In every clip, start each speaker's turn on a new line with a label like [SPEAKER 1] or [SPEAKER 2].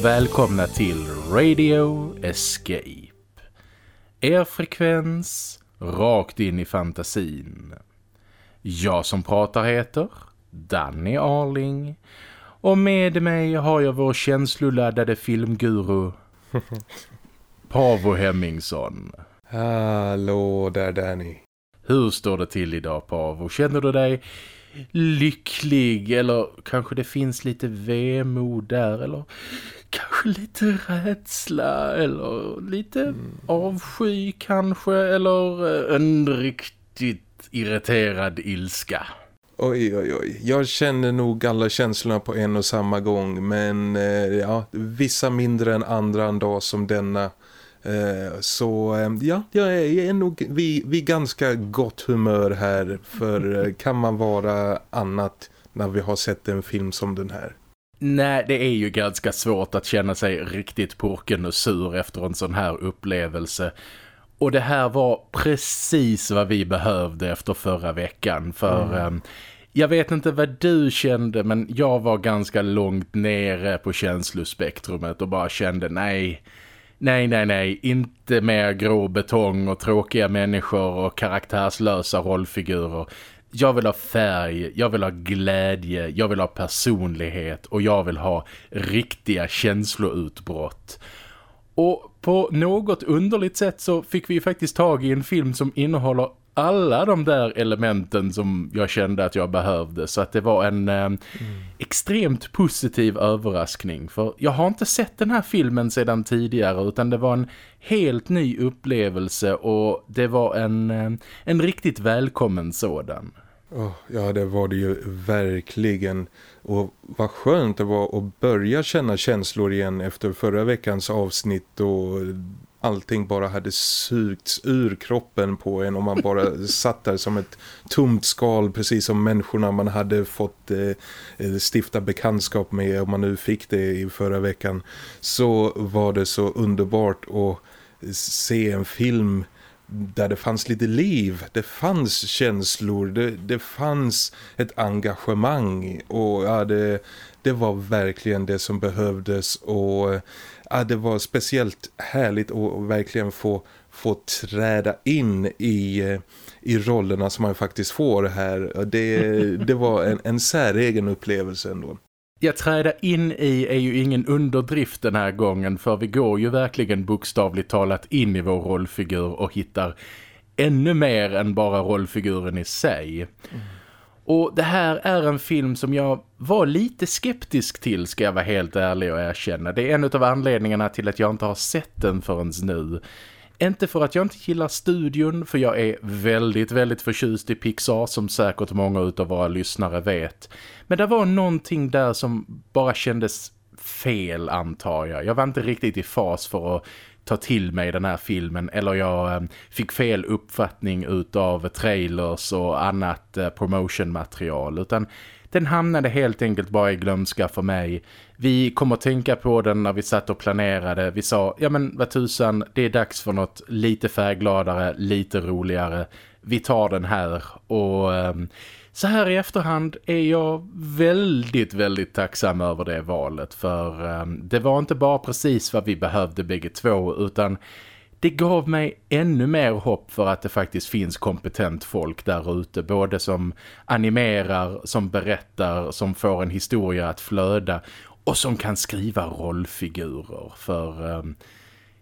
[SPEAKER 1] Och välkomna till Radio Escape. Er frekvens rakt in i fantasin. Jag som pratar heter Danny Arling och med mig har jag vår känsloladdade filmguru Pavo Hemmingsson.
[SPEAKER 2] Hallå där Danny.
[SPEAKER 1] Hur står det till idag Pavo? Känner du dig lycklig eller kanske det finns lite vemod där eller kanske lite rädsla eller lite mm. avsky kanske eller en riktigt irriterad ilska.
[SPEAKER 2] Oj, oj, oj. Jag känner nog alla känslorna på en och samma gång. Men eh, ja, vissa mindre än andra en dag som denna. Eh, så eh, ja, jag är, jag är nog vid, vid ganska gott humör här. För eh, kan man vara annat när vi har sett en film som den här?
[SPEAKER 1] Nej, det är ju ganska svårt att känna sig riktigt porken och sur efter en sån här upplevelse. Och det här var precis vad vi behövde efter förra veckan. För mm. um, jag vet inte vad du kände men jag var ganska långt nere på känslospektrumet och bara kände nej... Nej, nej, nej. Inte mer grå betong och tråkiga människor och karaktärslösa rollfigurer. Jag vill ha färg, jag vill ha glädje, jag vill ha personlighet och jag vill ha riktiga känsloutbrott. Och på något underligt sätt så fick vi faktiskt tag i en film som innehåller alla de där elementen som jag kände att jag behövde. Så att det var en eh, mm. extremt positiv överraskning. För jag har inte sett den här filmen sedan tidigare utan det var en helt ny upplevelse och det var en, eh, en riktigt välkommen sådan.
[SPEAKER 2] Oh, ja, det var det ju verkligen. Och vad skönt det var att börja känna känslor igen efter förra veckans avsnitt och allting bara hade sugts ur kroppen på en och man bara satt där som ett tomt skal precis som människorna man hade fått eh, eh, stifta bekantskap med om man nu fick det i förra veckan så var det så underbart att se en film där det fanns lite liv, det fanns känslor, det, det fanns ett engagemang och ja, det, det var verkligen det som behövdes och ja, det var speciellt härligt att verkligen få, få träda in i, i rollerna som man faktiskt får här. Det, det var en, en säregen upplevelse ändå.
[SPEAKER 1] Jag träda in i är ju ingen underdrift den här gången för vi går ju verkligen bokstavligt talat in i vår rollfigur och hittar ännu mer än bara rollfiguren i sig. Mm. Och det här är en film som jag var lite skeptisk till ska jag vara helt ärlig och erkänna. Det är en av anledningarna till att jag inte har sett den förrän nu. Inte för att jag inte gillar studion, för jag är väldigt, väldigt förtjust i Pixar som säkert många av våra lyssnare vet. Men det var någonting där som bara kändes fel antar jag. Jag var inte riktigt i fas för att ta till mig den här filmen eller jag eh, fick fel uppfattning utav trailers och annat eh, promotionmaterial utan den hamnade helt enkelt bara i glömska för mig. Vi kom att tänka på den när vi satt och planerade. Vi sa, ja men vad tusan, det är dags för något lite färggladare, lite roligare. Vi tar den här och... Eh, så här i efterhand är jag väldigt, väldigt tacksam över det valet. För eh, det var inte bara precis vad vi behövde bägge två utan det gav mig ännu mer hopp för att det faktiskt finns kompetent folk där ute. Både som animerar, som berättar, som får en historia att flöda och som kan skriva rollfigurer. För um,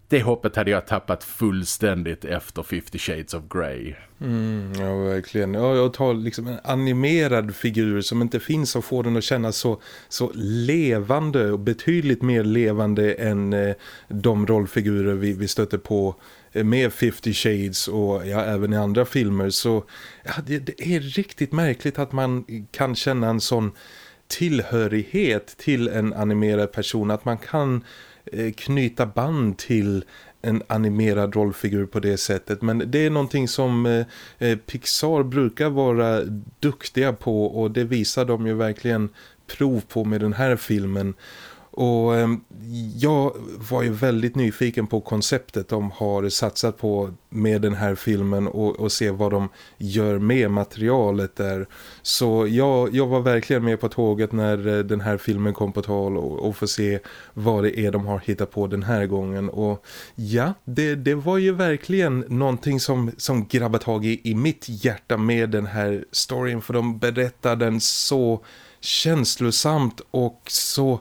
[SPEAKER 1] det hoppet hade jag tappat fullständigt efter 50 Shades of Grey.
[SPEAKER 2] Mm, ja, verkligen. Ja, jag tar liksom en animerad figur som inte finns och får den att kännas så, så levande och betydligt mer levande än eh, de rollfigurer vi, vi stöter på eh, med 50 Shades och ja, även i andra filmer. Så ja, det, det är riktigt märkligt att man kan känna en sån tillhörighet till en animerad person. Att man kan eh, knyta band till en animerad rollfigur på det sättet. Men det är någonting som eh, eh, Pixar brukar vara duktiga på och det visar de ju verkligen prov på med den här filmen. Och ehm, jag var ju väldigt nyfiken på konceptet de har satsat på med den här filmen och, och se vad de gör med materialet där. Så jag, jag var verkligen med på tåget när eh, den här filmen kom på tal och, och få se vad det är de har hittat på den här gången. Och ja, det, det var ju verkligen någonting som, som grabbade tag i, i mitt hjärta med den här storyn för de berättar den så känslosamt och så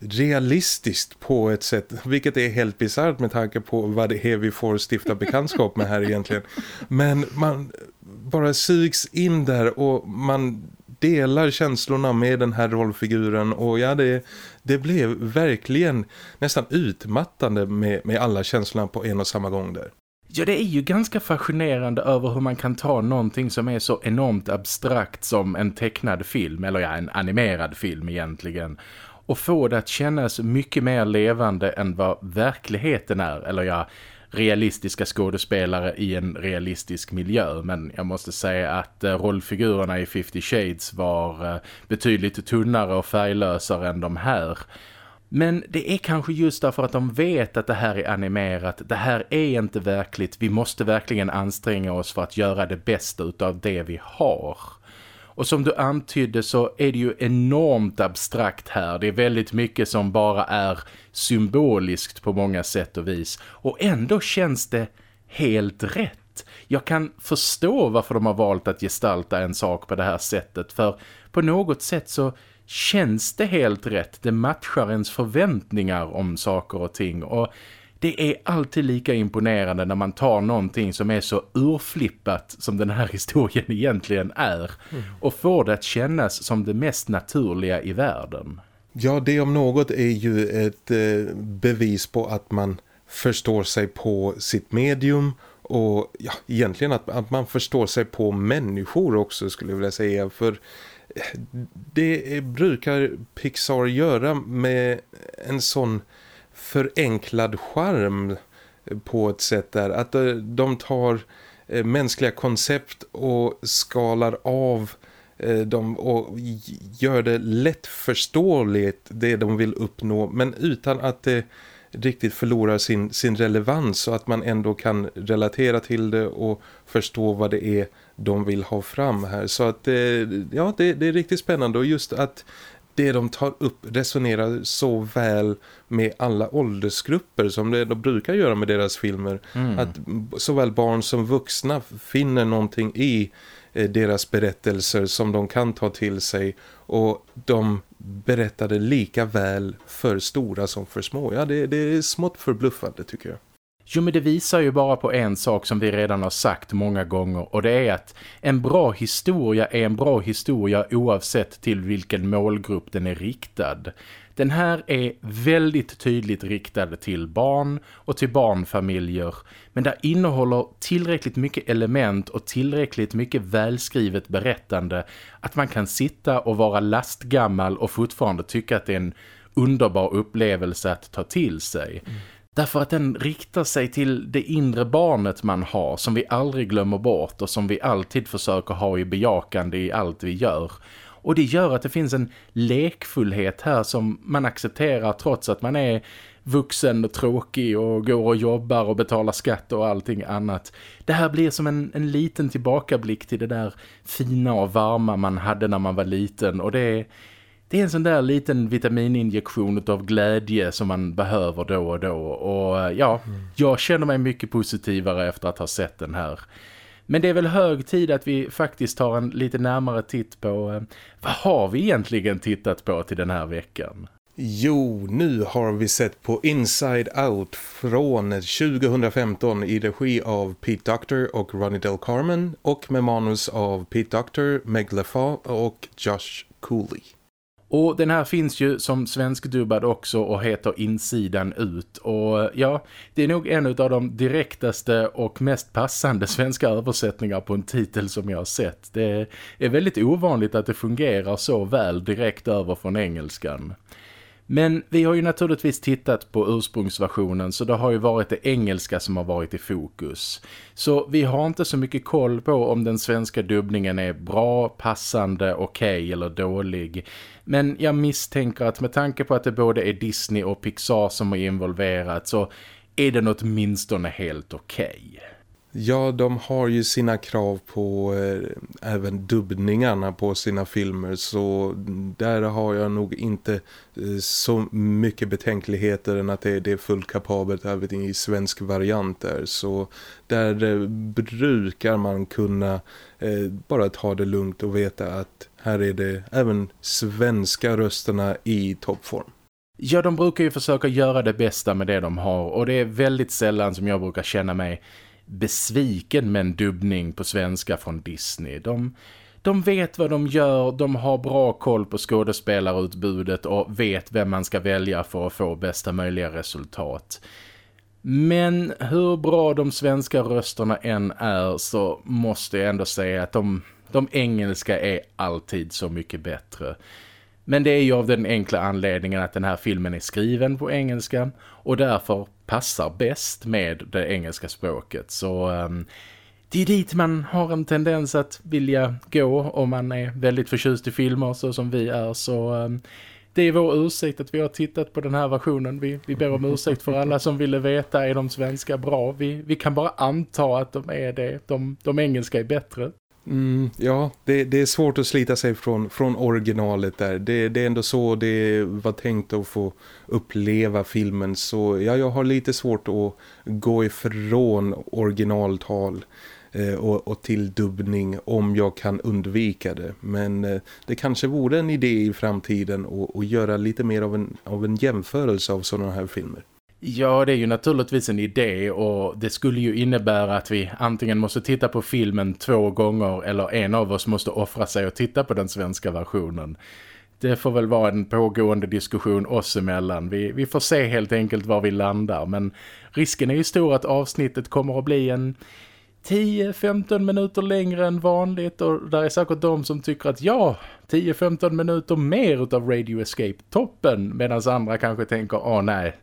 [SPEAKER 2] realistiskt på ett sätt vilket är helt bizarrt med tanke på vad det är vi får stifta bekantskap med här egentligen. Men man bara sugs in där och man delar känslorna med den här rollfiguren. Och ja det, det blev verkligen nästan utmattande med, med alla känslorna på en och samma gång där.
[SPEAKER 1] Ja, det är ju ganska fascinerande över hur man kan ta någonting som är så enormt abstrakt som en tecknad film, eller ja, en animerad film egentligen och få det att kännas mycket mer levande än vad verkligheten är. Eller ja, realistiska skådespelare i en realistisk miljö. Men jag måste säga att eh, rollfigurerna i 50 Shades var eh, betydligt tunnare och färglösare än de här. Men det är kanske just därför att de vet att det här är animerat. Det här är inte verkligt. Vi måste verkligen anstränga oss för att göra det bästa av det vi har. Och som du antydde så är det ju enormt abstrakt här. Det är väldigt mycket som bara är symboliskt på många sätt och vis. Och ändå känns det helt rätt. Jag kan förstå varför de har valt att gestalta en sak på det här sättet. För på något sätt så känns det helt rätt. Det matchar ens förväntningar om saker och ting. Och det är alltid lika imponerande när man tar någonting som är så urflippat som den här historien egentligen är mm. och får det att kännas som det mest naturliga i världen.
[SPEAKER 2] Ja, det om något är ju ett eh, bevis på att man förstår sig på sitt medium och ja, egentligen att, att man förstår sig på människor också skulle jag vilja säga för eh, det brukar Pixar göra med en sån förenklad charm på ett sätt där. Att eh, de tar eh, mänskliga koncept och skalar av eh, dem och gör det lättförståeligt det de vill uppnå men utan att det riktigt förlorar sin, sin relevans så att man ändå kan relatera till det och förstå vad det är de vill ha fram här. Så att ja, det, det är riktigt spännande och just att det de tar upp resonerar så väl med alla åldersgrupper som det de brukar göra med deras filmer. Mm. Att såväl barn som vuxna finner någonting i eh, deras berättelser som de kan ta till sig och de berättade lika väl för stora som för små. Ja, det, det är smått förbluffande tycker jag.
[SPEAKER 1] Jo men det visar ju bara på en sak som vi redan har sagt många gånger och det är att en bra historia är en bra historia oavsett till vilken målgrupp den är riktad. Den här är väldigt tydligt riktad till barn och till barnfamiljer men där innehåller tillräckligt mycket element och tillräckligt mycket välskrivet berättande att man kan sitta och vara lastgammal och fortfarande tycka att det är en underbar upplevelse att ta till sig. Mm. Därför att den riktar sig till det inre barnet man har som vi aldrig glömmer bort och som vi alltid försöker ha i bejakande i allt vi gör. Och det gör att det finns en lekfullhet här som man accepterar trots att man är vuxen och tråkig och går och jobbar och betalar skatt och allting annat. Det här blir som en, en liten tillbakablick till det där fina och varma man hade när man var liten och det är det är en sån där liten vitamininjektion av glädje som man behöver då och då. Och eh, ja, mm. jag känner mig mycket positivare efter att ha sett den här. Men det är väl hög tid att vi faktiskt tar en lite närmare titt på eh, vad har vi egentligen tittat på till den här veckan?
[SPEAKER 2] Jo, nu har vi sett på Inside Out från 2015 i regi av Pete Doctor och Ronnie Del Carmen och med manus av Pete Doctor, Meg LeFau och Josh Cooley.
[SPEAKER 1] Och den här finns ju som svenskdubbad också och heter Insidan ut. Och ja, det är nog en av de direktaste och mest passande svenska översättningar på en titel som jag har sett. Det är väldigt ovanligt att det fungerar så väl direkt över från engelskan. Men vi har ju naturligtvis tittat på ursprungsversionen så det har ju varit det engelska som har varit i fokus. Så vi har inte så mycket koll på om den svenska dubbningen är bra, passande, okej okay eller dålig. Men jag misstänker att med tanke på att det både är Disney och Pixar som har involverat så är den åtminstone helt okej. Okay.
[SPEAKER 2] Ja, de har ju sina krav på eh, även dubbningarna på sina filmer så där har jag nog inte eh, så mycket betänkligheter än att det, det är fullt kapabelt även i svensk variant där. Så där eh, brukar man kunna eh, bara ta det lugnt och veta att här är det även svenska rösterna i toppform.
[SPEAKER 1] Ja, de brukar ju försöka göra det bästa med det de har och det är väldigt sällan som jag brukar känna mig besviken med en dubbning på svenska från Disney. De, de vet vad de gör, de har bra koll på skådespelarutbudet och vet vem man ska välja för att få bästa möjliga resultat. Men hur bra de svenska rösterna än är så måste jag ändå säga att de, de engelska är alltid så mycket bättre. Men det är ju av den enkla anledningen att den här filmen är skriven på engelska och därför passar bäst med det engelska språket. Så um, det är dit man har en tendens att vilja gå om man är väldigt förtjust i filmer så som vi är. Så um, det är vår ursäkt att vi har tittat på den här versionen. Vi, vi ber om ursäkt för alla som ville veta är de svenska bra. Vi, vi kan bara anta att de är det. De, de engelska är bättre.
[SPEAKER 2] Mm, ja, det, det, är svårt att slita sig från, från originalet där. Det, det, är ändå så det var tänkt att få uppleva filmen. Så ja, jag har lite svårt att gå ifrån originaltal eh, och, och till dubbning om jag kan undvika det. Men eh, det kanske vore en idé i framtiden att, att göra lite mer av en, av en jämförelse av sådana här filmer.
[SPEAKER 1] Ja, det är ju naturligtvis en idé och det skulle ju innebära att vi antingen måste titta på filmen två gånger eller en av oss måste offra sig och titta på den svenska versionen. Det får väl vara en pågående diskussion oss emellan. Vi, vi får se helt enkelt var vi landar men risken är ju stor att avsnittet kommer att bli en 10-15 minuter längre än vanligt och där är säkert de som tycker att ja, 10-15 minuter mer av Radio Escape toppen medan andra kanske tänker, åh nej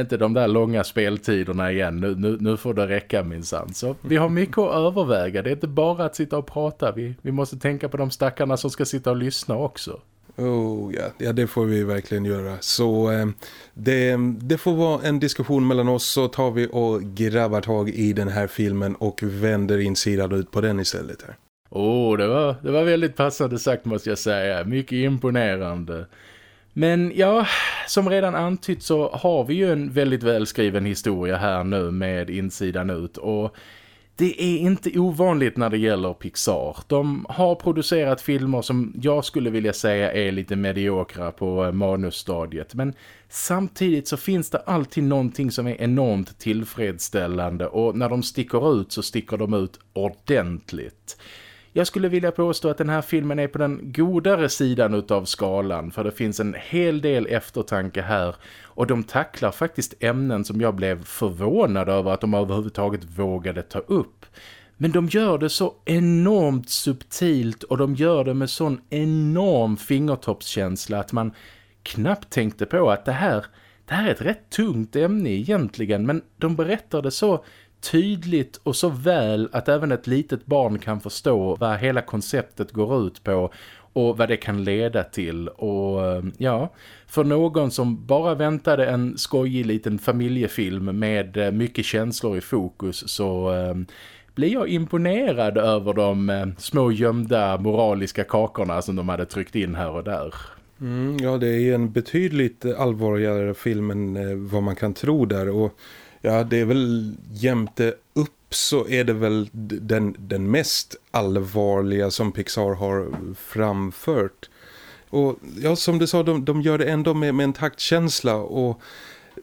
[SPEAKER 1] inte de där långa speltiderna igen. Nu, nu, nu får det räcka minsann. Så vi har mycket att överväga. Det är inte bara att sitta och prata. Vi, vi måste tänka på de stackarna som ska sitta och lyssna också.
[SPEAKER 2] Oh ja, ja det får vi verkligen göra. Så eh, det, det får vara en diskussion mellan oss så tar vi och grabbar tag i den här filmen och vänder insidan ut på den istället.
[SPEAKER 1] Åh, oh, det, var, det var väldigt passande sagt måste jag säga. Mycket imponerande. Men ja, som redan antytt så har vi ju en väldigt välskriven historia här nu med insidan ut och det är inte ovanligt när det gäller Pixar. De har producerat filmer som jag skulle vilja säga är lite mediokra på eh, manusstadiet. Men samtidigt så finns det alltid någonting som är enormt tillfredsställande och när de sticker ut så sticker de ut ordentligt. Jag skulle vilja påstå att den här filmen är på den godare sidan utav skalan för det finns en hel del eftertanke här och de tacklar faktiskt ämnen som jag blev förvånad över att de överhuvudtaget vågade ta upp. Men de gör det så enormt subtilt och de gör det med sån enorm fingertoppskänsla att man knappt tänkte på att det här, det här är ett rätt tungt ämne egentligen men de berättar det så tydligt och så väl att även ett litet barn kan förstå vad hela konceptet går ut på och vad det kan leda till. Och eh, ja, för någon som bara väntade en skojig liten familjefilm med eh, mycket känslor i fokus så eh, blir jag imponerad över de eh, små gömda moraliska kakorna som de hade tryckt in här och där.
[SPEAKER 2] Mm, ja, det är en betydligt allvarligare film än eh, vad man kan tro där och Ja, det är väl jämte upp så är det väl den, den mest allvarliga som Pixar har framfört. Och ja, som du sa, de, de gör det ändå med, med en taktkänsla och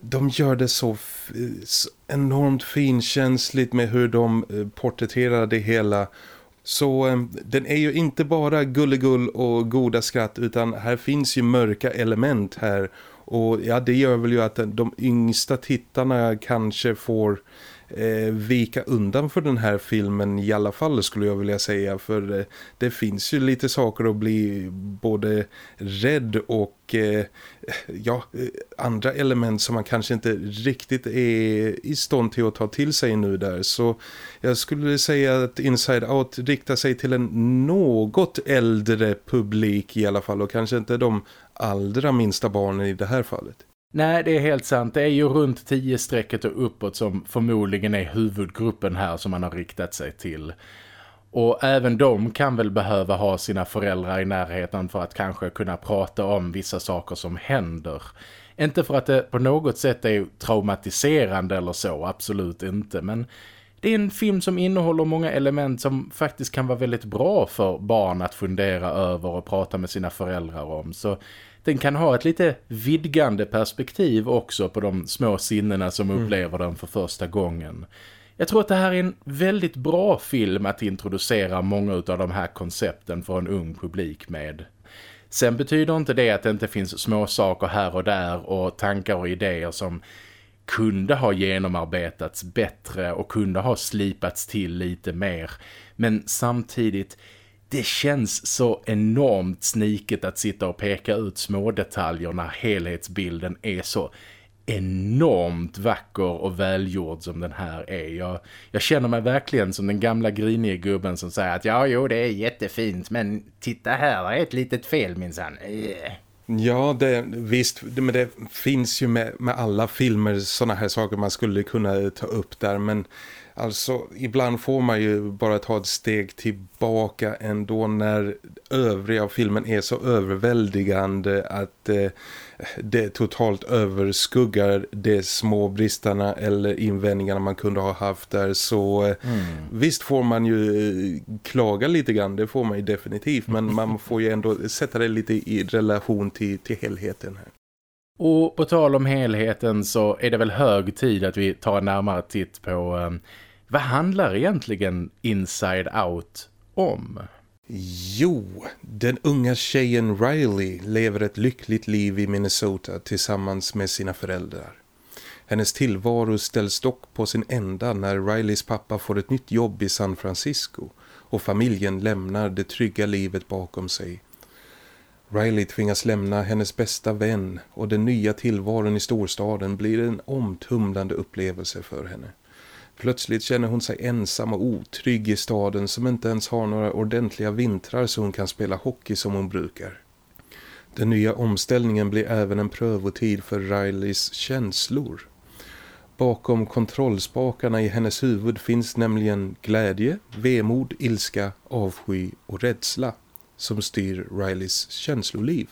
[SPEAKER 2] de gör det så, så enormt finkänsligt med hur de eh, porträtterar det hela. Så eh, den är ju inte bara gullegull och goda skratt utan här finns ju mörka element här och ja, det gör väl ju att de yngsta tittarna kanske får eh, vika undan för den här filmen i alla fall skulle jag vilja säga. För eh, det finns ju lite saker att bli både rädd och eh, ja, eh, andra element som man kanske inte riktigt är i stånd till att ta till sig nu där. Så jag skulle säga att Inside Out riktar sig till en något äldre publik i alla fall och kanske inte de allra minsta barnen i det här fallet.
[SPEAKER 1] Nej, det är helt sant. Det är ju runt 10 strecket och uppåt som förmodligen är huvudgruppen här som man har riktat sig till. Och även de kan väl behöva ha sina föräldrar i närheten för att kanske kunna prata om vissa saker som händer. Inte för att det på något sätt är traumatiserande eller så, absolut inte. Men det är en film som innehåller många element som faktiskt kan vara väldigt bra för barn att fundera över och prata med sina föräldrar om. Så den kan ha ett lite vidgande perspektiv också på de små sinnena som mm. upplever den för första gången. Jag tror att det här är en väldigt bra film att introducera många av de här koncepten för en ung publik med. Sen betyder inte det att det inte finns små saker här och där och tankar och idéer som kunde ha genomarbetats bättre och kunde ha slipats till lite mer. Men samtidigt, det känns så enormt sniket att sitta och peka ut små detaljer när helhetsbilden är så enormt vacker och välgjord som den här är. Jag, jag känner mig verkligen som den gamla griniga gubben som säger att ja, jo, det är jättefint men titta här, det är ett litet fel minsann. Yeah.
[SPEAKER 2] Ja, det, visst, men det finns ju med, med alla filmer sådana här saker man skulle kunna ta upp där, men Alltså ibland får man ju bara ta ett steg tillbaka ändå när övriga filmen är så överväldigande att eh, det totalt överskuggar de små bristarna eller invändningarna man kunde ha haft där. Så eh, mm. visst får man ju eh, klaga lite grann, det får man ju definitivt. Men man får ju ändå sätta det lite i relation till, till helheten här.
[SPEAKER 1] Och på tal om helheten så är det väl hög tid att vi tar en närmare titt på eh, vad handlar egentligen Inside Out om?
[SPEAKER 2] Jo, den unga tjejen Riley lever ett lyckligt liv i Minnesota tillsammans med sina föräldrar. Hennes tillvaro ställs dock på sin ända när Rileys pappa får ett nytt jobb i San Francisco och familjen lämnar det trygga livet bakom sig. Riley tvingas lämna hennes bästa vän och den nya tillvaron i storstaden blir en omtumlande upplevelse för henne. Plötsligt känner hon sig ensam och otrygg i staden som inte ens har några ordentliga vintrar så hon kan spela hockey som hon brukar. Den nya omställningen blir även en prövotid för Rileys känslor. Bakom kontrollspakarna i hennes huvud finns nämligen glädje, vemod, ilska, avsky och rädsla som styr Rileys känsloliv.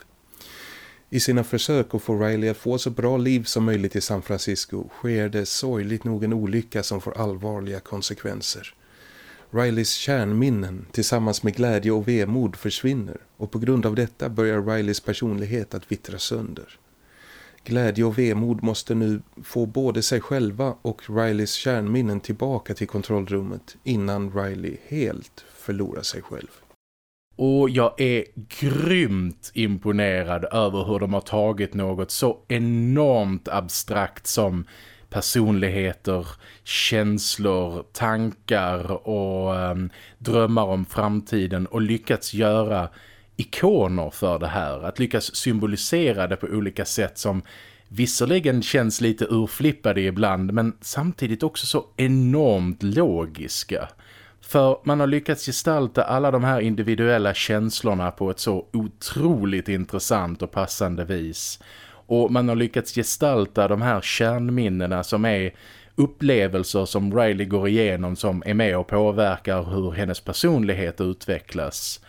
[SPEAKER 2] I sina försök att få Riley att få så bra liv som möjligt i San Francisco sker det sorgligt nog en olycka som får allvarliga konsekvenser. Rileys kärnminnen tillsammans med glädje och vemod försvinner och på grund av detta börjar Rileys personlighet att vittra sönder. Glädje och vemod måste nu få både sig själva och Rileys kärnminnen tillbaka till kontrollrummet innan Riley helt förlorar sig själv.
[SPEAKER 1] Och jag är grymt imponerad över hur de har tagit något så enormt abstrakt som personligheter, känslor, tankar och um, drömmar om framtiden och lyckats göra ikoner för det här. Att lyckas symbolisera det på olika sätt som visserligen känns lite urflippade ibland men samtidigt också så enormt logiska. För man har lyckats gestalta alla de här individuella känslorna på ett så otroligt intressant och passande vis. Och man har lyckats gestalta de här kärnminnena som är upplevelser som Riley går igenom som är med och påverkar hur hennes personlighet utvecklas.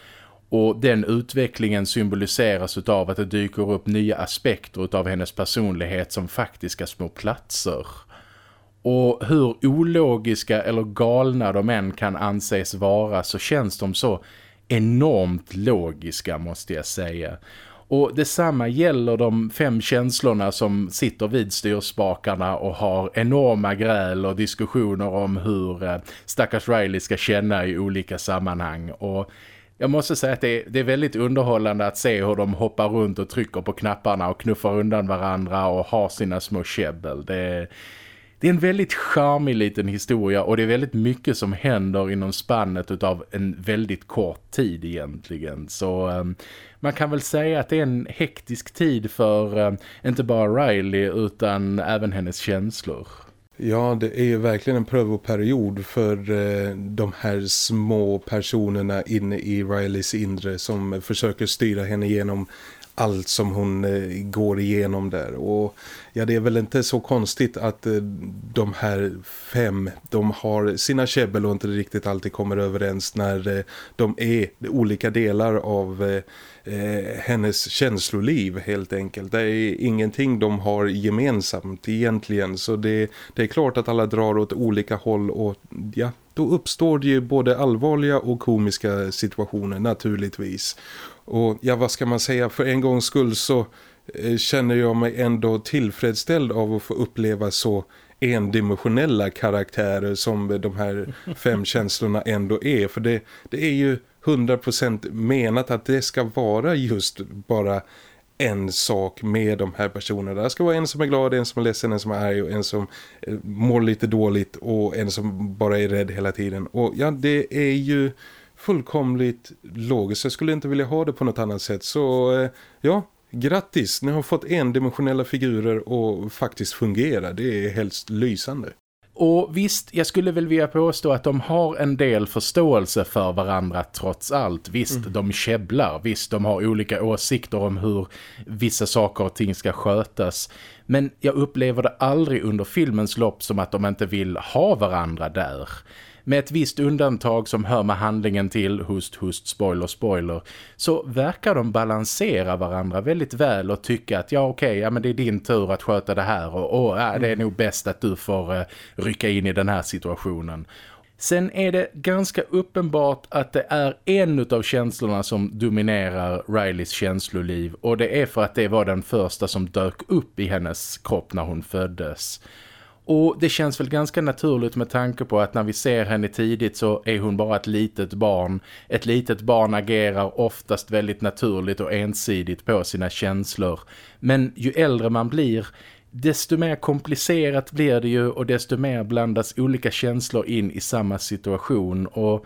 [SPEAKER 1] Och den utvecklingen symboliseras av att det dyker upp nya aspekter av hennes personlighet som faktiska små platser. Och hur ologiska eller galna de än kan anses vara så känns de så enormt logiska måste jag säga. Och detsamma gäller de fem känslorna som sitter vid styrspakarna och har enorma gräl och diskussioner om hur eh, stackars Riley ska känna i olika sammanhang. Och jag måste säga att det är, det är väldigt underhållande att se hur de hoppar runt och trycker på knapparna och knuffar undan varandra och har sina små käbbel. Det är det är en väldigt charmig liten historia och det är väldigt mycket som händer inom spannet av en väldigt kort tid egentligen. Så um, man kan väl säga att det är en hektisk tid för um, inte bara Riley utan även hennes känslor.
[SPEAKER 2] Ja, det är ju verkligen en prövoperiod för eh, de här små personerna inne i Rileys inre som försöker styra henne genom allt som hon eh, går igenom där. Och ja, det är väl inte så konstigt att eh, de här fem, de har sina käbbel och inte riktigt alltid kommer överens när eh, de är olika delar av hennes känsloliv helt enkelt. Det är ingenting de har gemensamt egentligen så det, det är klart att alla drar åt olika håll och ja, då uppstår det ju både allvarliga och komiska situationer naturligtvis. Och ja, vad ska man säga, för en gångs skull så eh, känner jag mig ändå tillfredsställd av att få uppleva så endimensionella karaktärer som de här fem känslorna ändå är. För det, det är ju 100% menat att det ska vara just bara en sak med de här personerna. Det ska vara en som är glad, en som är ledsen, en som är arg och en som eh, mår lite dåligt och en som bara är rädd hela tiden. Och ja, det är ju fullkomligt logiskt. Jag skulle inte vilja ha det på något annat sätt. Så eh, ja, grattis. Ni har fått endimensionella figurer och faktiskt fungera. Det är helst lysande.
[SPEAKER 1] Och visst, jag skulle väl vilja påstå att de har en del förståelse för varandra trots allt. Visst, mm. de käbblar. Visst, de har olika åsikter om hur vissa saker och ting ska skötas. Men jag upplever det aldrig under filmens lopp som att de inte vill ha varandra där. Med ett visst undantag som hör med handlingen till, hust, hust, spoiler, spoiler, så verkar de balansera varandra väldigt väl och tycka att ja okej, okay, ja men det är din tur att sköta det här och, och ja, det är nog bäst att du får uh, rycka in i den här situationen. Sen är det ganska uppenbart att det är en av känslorna som dominerar Rileys känsloliv och det är för att det var den första som dök upp i hennes kropp när hon föddes. Och det känns väl ganska naturligt med tanke på att när vi ser henne tidigt så är hon bara ett litet barn. Ett litet barn agerar oftast väldigt naturligt och ensidigt på sina känslor. Men ju äldre man blir desto mer komplicerat blir det ju och desto mer blandas olika känslor in i samma situation och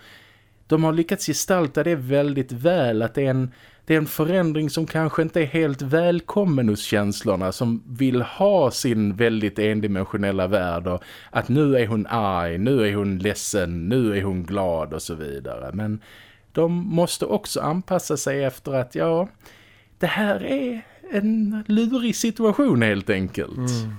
[SPEAKER 1] de har lyckats gestalta det väldigt väl att det är en det är en förändring som kanske inte är helt välkommen hos känslorna som vill ha sin väldigt endimensionella värld och att nu är hon arg, nu är hon ledsen, nu är hon glad och så vidare. Men de måste också anpassa sig efter att ja, det här är en lurig situation helt enkelt. Mm.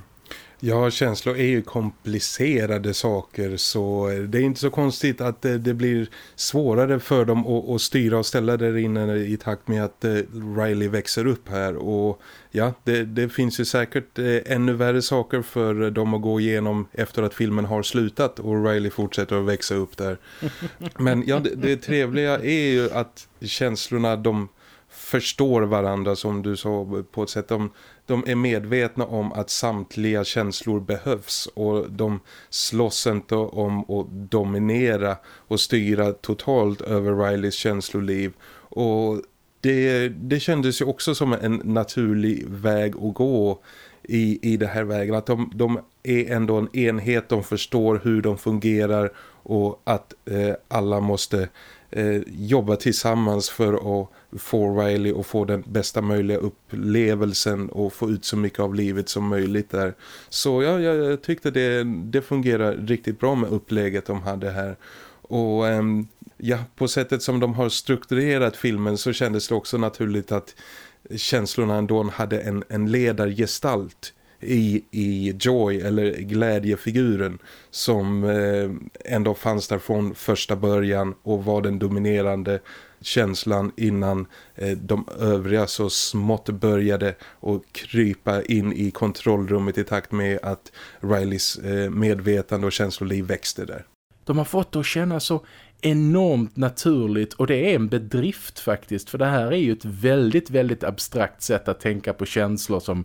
[SPEAKER 2] Ja, känslor är ju komplicerade saker så det är inte så konstigt att det, blir svårare för dem att, att styra och ställa där inne i takt med att eh, Riley växer upp här och ja, det, det finns ju säkert eh, ännu värre saker för dem att gå igenom efter att filmen har slutat och Riley fortsätter att växa upp där. Men ja, det, det trevliga är ju att känslorna de förstår varandra som du sa på ett sätt. De, de är medvetna om att samtliga känslor behövs och de slåss inte om att dominera och styra totalt över Rileys känsloliv. Och det, det kändes ju också som en naturlig väg att gå i, i det här vägen. Att de, de är ändå en enhet, de förstår hur de fungerar och att eh, alla måste eh, jobba tillsammans för att få Riley och få den bästa möjliga upplevelsen och få ut så mycket av livet som möjligt där. Så ja, jag tyckte det, det fungerar riktigt bra med upplägget de hade här. Och ehm, ja, på sättet som de har strukturerat filmen så kändes det också naturligt att känslorna ändå hade en, en ledargestalt i, i Joy eller glädjefiguren som eh, ändå fanns där från första början och var den dominerande känslan innan eh, de övriga så smått började att krypa in i kontrollrummet i takt med att Rileys eh, medvetande och känsloliv växte där.
[SPEAKER 1] De har fått att känna så enormt naturligt och det är en bedrift faktiskt för det här är ju ett väldigt, väldigt abstrakt sätt att tänka på känslor som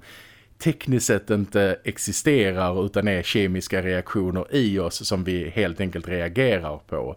[SPEAKER 1] tekniskt sett inte existerar utan är kemiska reaktioner i oss som vi helt enkelt reagerar på.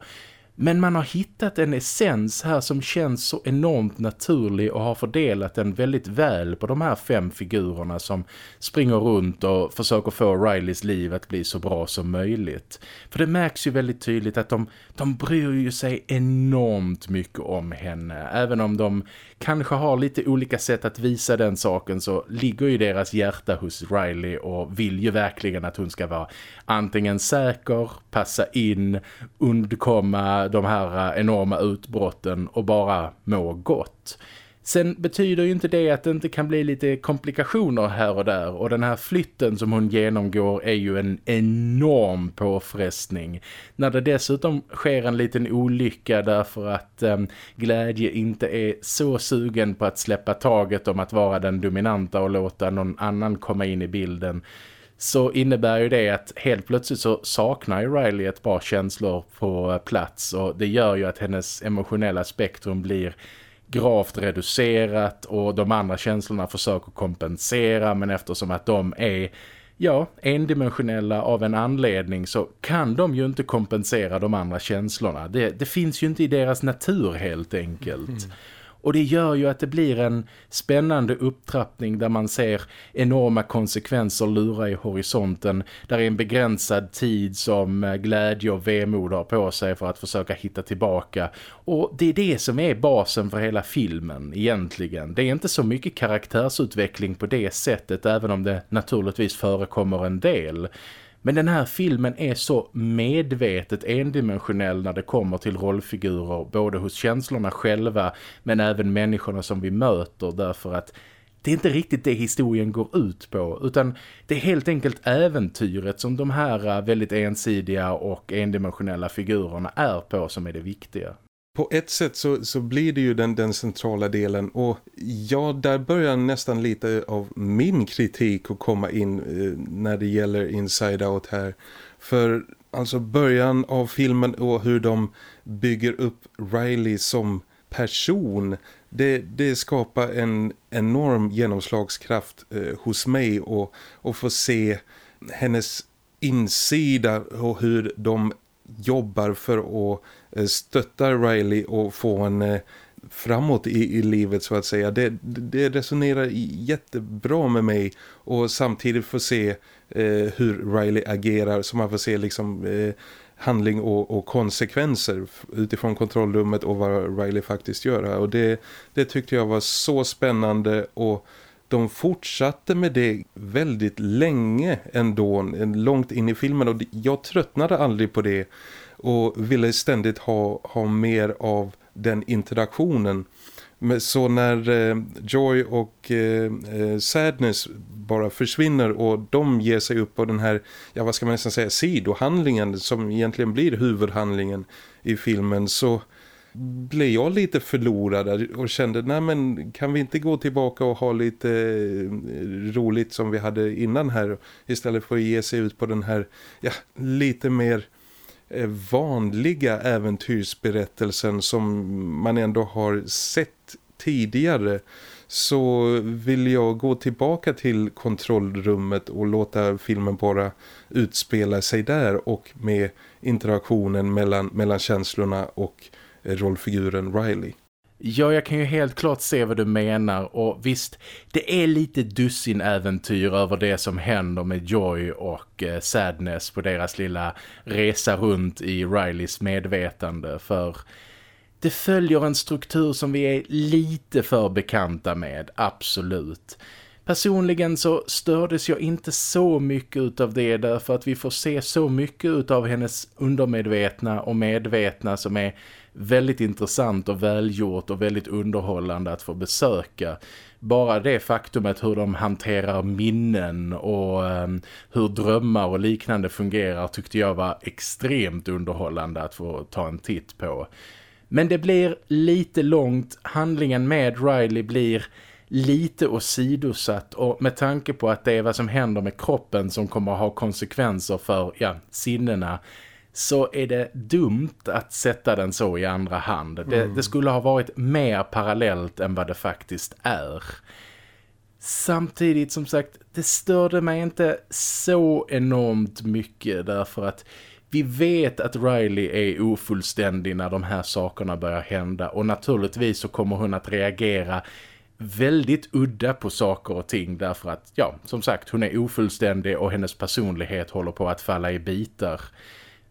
[SPEAKER 1] Men man har hittat en essens här som känns så enormt naturlig och har fördelat den väldigt väl på de här fem figurerna som springer runt och försöker få Rileys liv att bli så bra som möjligt. För det märks ju väldigt tydligt att de, de bryr ju sig enormt mycket om henne. Även om de kanske har lite olika sätt att visa den saken så ligger ju deras hjärta hos Riley och vill ju verkligen att hon ska vara antingen säker, passa in, undkomma de här eh, enorma utbrotten och bara må gott. Sen betyder ju inte det att det inte kan bli lite komplikationer här och där och den här flytten som hon genomgår är ju en enorm påfrestning. När det dessutom sker en liten olycka därför att eh, glädje inte är så sugen på att släppa taget om att vara den dominanta och låta någon annan komma in i bilden så innebär ju det att helt plötsligt så saknar ju Riley ett par känslor på eh, plats och det gör ju att hennes emotionella spektrum blir gravt reducerat och de andra känslorna försöker kompensera men eftersom att de är ja, endimensionella av en anledning så kan de ju inte kompensera de andra känslorna. Det, det finns ju inte i deras natur helt enkelt. Mm. Och det gör ju att det blir en spännande upptrappning där man ser enorma konsekvenser lura i horisonten. Där är en begränsad tid som eh, glädje och vemod har på sig för att försöka hitta tillbaka. Och det är det som är basen för hela filmen egentligen. Det är inte så mycket karaktärsutveckling på det sättet även om det naturligtvis förekommer en del. Men den här filmen är så medvetet endimensionell när det kommer till rollfigurer både hos känslorna själva men även människorna som vi möter därför att det är inte riktigt det historien går ut på utan det är helt enkelt äventyret som de här väldigt ensidiga och endimensionella figurerna är på som är det viktiga
[SPEAKER 2] på ett sätt så, så blir det ju den, den centrala delen och ja, där börjar nästan lite av min kritik att komma in eh, när det gäller Inside Out här. För alltså början av filmen och hur de bygger upp Riley som person det, det skapar en enorm genomslagskraft eh, hos mig och, och få se hennes insida och hur de jobbar för att Eh, stöttar Riley och få en eh, framåt i, i livet så att säga. Det, det resonerar jättebra med mig och samtidigt få se eh, hur Riley agerar så man får se liksom eh, handling och, och, konsekvenser utifrån kontrollrummet och vad Riley faktiskt gör. Och det, det tyckte jag var så spännande och de fortsatte med det väldigt länge ändå, långt in i filmen och jag tröttnade aldrig på det och ville ständigt ha, ha mer av den interaktionen. Men så när eh, Joy och eh, eh, Sadness bara försvinner och de ger sig upp på den här, ja vad ska man nästan säga, sidohandlingen som egentligen blir huvudhandlingen i filmen så blev jag lite förlorad och kände, nej men kan vi inte gå tillbaka och ha lite eh, roligt som vi hade innan här istället för att ge sig ut på den här, ja, lite mer eh, Eh, vanliga äventyrsberättelsen som man ändå har sett tidigare så vill jag gå tillbaka till kontrollrummet och låta filmen bara utspela sig där och med interaktionen mellan, mellan känslorna och eh, rollfiguren Riley.
[SPEAKER 1] Ja, jag kan ju helt klart se vad du menar och visst, det är lite dussin äventyr över det som händer med Joy och eh, Sadness på deras lilla resa runt i Rileys medvetande för det följer en struktur som vi är lite för bekanta med, absolut. Personligen så stördes jag inte så mycket av det därför att vi får se så mycket av hennes undermedvetna och medvetna som är väldigt intressant och välgjort och väldigt underhållande att få besöka. Bara det faktumet hur de hanterar minnen och ehm, hur drömmar och liknande fungerar tyckte jag var extremt underhållande att få ta en titt på. Men det blir lite långt, handlingen med Riley blir lite åsidosatt och med tanke på att det är vad som händer med kroppen som kommer att ha konsekvenser för ja, sinnena så är det dumt att sätta den så i andra hand. Det, mm. det, skulle ha varit mer parallellt än vad det faktiskt är. Samtidigt som sagt, det störde mig inte så enormt mycket därför att vi vet att Riley är ofullständig när de här sakerna börjar hända och naturligtvis så kommer hon att reagera väldigt udda på saker och ting därför att, ja, som sagt, hon är ofullständig och hennes personlighet håller på att falla i bitar.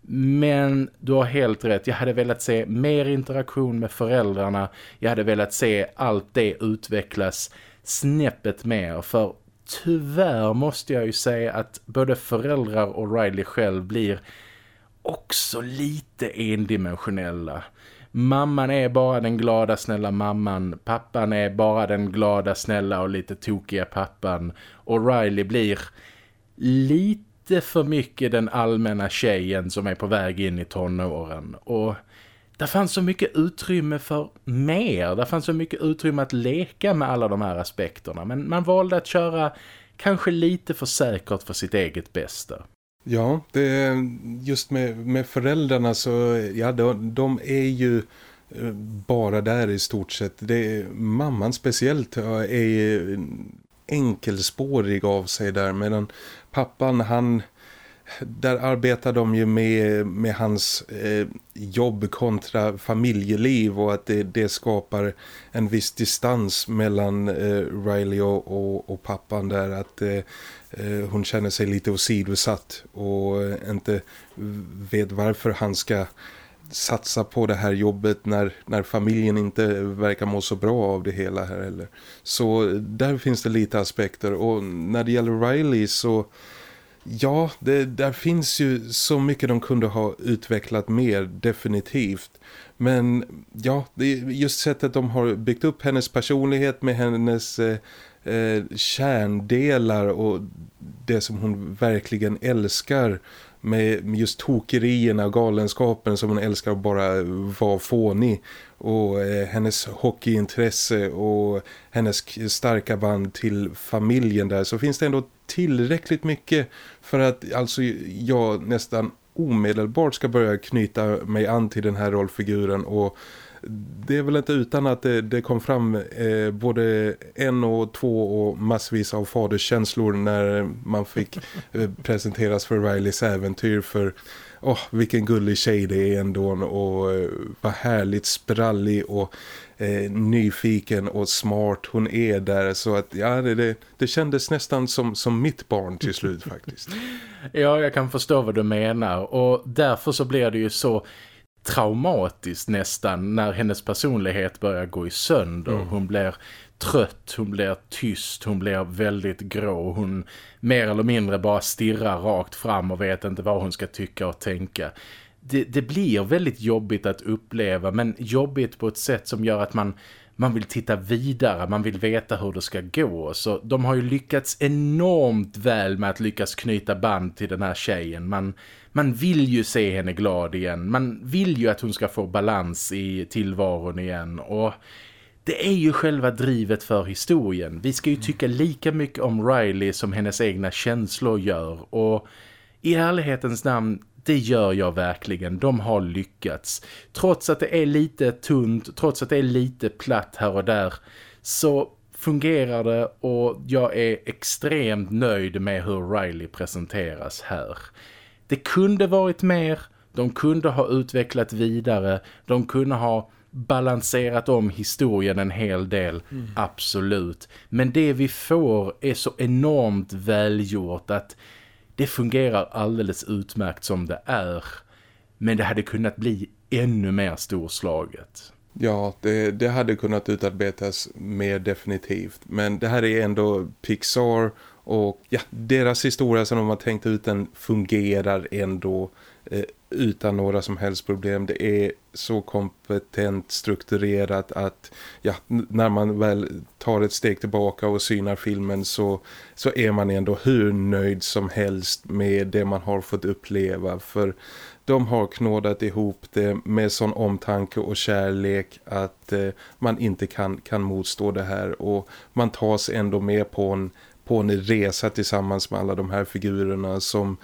[SPEAKER 1] Men du har helt rätt, jag hade velat se mer interaktion med föräldrarna, jag hade velat se allt det utvecklas snäppet mer för tyvärr måste jag ju säga att både föräldrar och Riley själv blir också lite endimensionella. Mamman är bara den glada snälla mamman. Pappan är bara den glada snälla och lite tokiga pappan. Och Riley blir lite lite för mycket den allmänna tjejen som är på väg in i tonåren. Och det fanns så mycket utrymme för mer. Det fanns så mycket utrymme att leka med alla de här aspekterna. Men man valde att köra kanske lite för säkert för sitt eget bästa.
[SPEAKER 2] Ja, det, just med, med föräldrarna så ja, de, de är ju eh, bara där i stort sett. Det, mamman speciellt eh, är enkelspårig av sig där medan pappan han där arbetar de ju med, med hans eh, jobb kontra familjeliv och att det, det skapar en viss distans mellan eh, Riley och, och, och, pappan där att eh, eh hon känner sig lite åsidosatt och eh, inte vet varför han ska satsa på det här jobbet när, när familjen inte verkar må så bra av det hela här heller. Så där finns det lite aspekter och när det gäller Riley så Ja, det, där finns ju så mycket de kunde ha utvecklat mer, definitivt. Men ja, det just sättet de har byggt upp hennes personlighet med hennes eh, eh, kärndelar och det som hon verkligen älskar med just tokerierna och galenskapen som hon älskar att bara vara fånig. Och eh, hennes hockeyintresse och hennes starka band till familjen där. Så finns det ändå tillräckligt mycket för att alltså jag nästan omedelbart ska börja knyta mig an till den här rollfiguren och det är väl inte utan att det, det kom fram eh, både en och två och massvis av faderskänslor när man fick eh, presenteras för Rileys äventyr för åh, vilken gullig tjej det är ändå. Och eh, vad härligt sprallig och eh, nyfiken och smart hon är där. Så att ja, det, det kändes nästan som, som mitt barn till slut faktiskt.
[SPEAKER 1] ja, jag kan förstå vad du menar. Och därför så blir det ju så traumatiskt nästan när hennes personlighet börjar gå i sönder. Mm. Hon blir trött, hon blir tyst, hon blir väldigt grå. Hon mer eller mindre bara stirrar rakt fram och vet inte vad hon ska tycka och tänka. Det, det blir väldigt jobbigt att uppleva men jobbigt på ett sätt som gör att man man vill titta vidare, man vill veta hur det ska gå. Så de har ju lyckats enormt väl med att lyckas knyta band till den här tjejen. Man, man vill ju se henne glad igen. Man vill ju att hon ska få balans i tillvaron igen. Och det är ju själva drivet för historien. Vi ska ju tycka lika mycket om Riley som hennes egna känslor gör. Och i ärlighetens namn, det gör jag verkligen. De har lyckats. Trots att det är lite tunt, trots att det är lite platt här och där, så fungerar det och jag är extremt nöjd med hur Riley presenteras här. Det kunde varit mer, de kunde ha utvecklat vidare, de kunde ha balanserat om historien en hel del, mm. absolut. Men det vi får är så enormt välgjort att det fungerar alldeles utmärkt som det är. Men det hade kunnat bli ännu mer storslaget.
[SPEAKER 2] Ja, det, det hade kunnat utarbetas mer definitivt. Men det här är ändå Pixar och ja, deras historia som de har tänkt ut den fungerar ändå eh, utan några som helst problem. Det är så kompetent strukturerat att ja, när man väl tar ett steg tillbaka och synar filmen så, så är man ändå hur nöjd som helst med det man har fått uppleva. För de har knådat ihop det med sån omtanke och kärlek att eh, man inte kan, kan motstå det här. Och man tas ändå med på en, på en resa tillsammans med alla de här figurerna som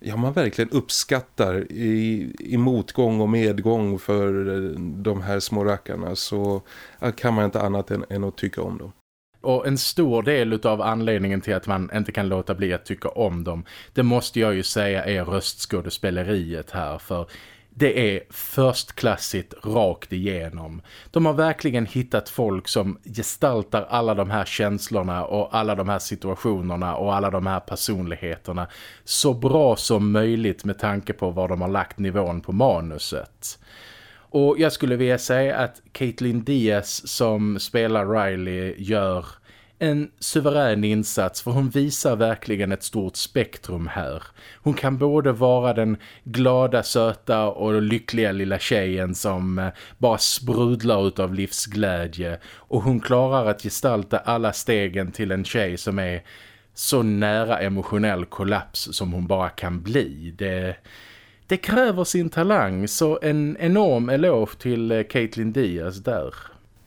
[SPEAKER 2] ja, man verkligen uppskattar i, i motgång och medgång för eh, de här små rackarna så eh, kan man inte annat än, än att tycka om dem.
[SPEAKER 1] Och en stor del av anledningen till att man inte kan låta bli att tycka om dem, det måste jag ju säga är röstskådespeleriet här. För det är förstklassigt rakt igenom. De har verkligen hittat folk som gestaltar alla de här känslorna och alla de här situationerna och alla de här personligheterna så bra som möjligt med tanke på var de har lagt nivån på manuset. Och jag skulle vilja säga att Caitlin Diaz som spelar Riley gör en suverän insats för hon visar verkligen ett stort spektrum här. Hon kan både vara den glada, söta och lyckliga lilla tjejen som eh, bara sprudlar av livsglädje och hon klarar att gestalta alla stegen till en tjej som är så nära emotionell kollaps som hon bara kan bli. Det, det kräver sin talang så en enorm eloge till eh, Caitlin Diaz där.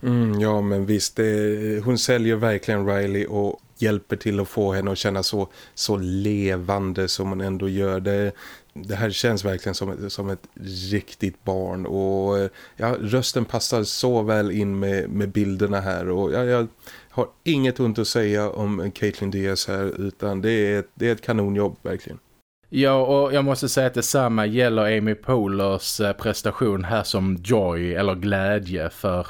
[SPEAKER 2] Mm, ja men visst, det, hon säljer verkligen Riley och hjälper till att få henne att känna så, så levande som hon ändå gör. Det, det här känns verkligen som, som ett riktigt barn och eh, ja, rösten passar så väl in med, med bilderna här och ja, jag har inget ont att säga om Caitlin Diaz här utan det är, ett, det är ett kanonjobb verkligen.
[SPEAKER 1] Ja, och jag måste säga att detsamma gäller Amy Polars eh, prestation här som Joy eller glädje för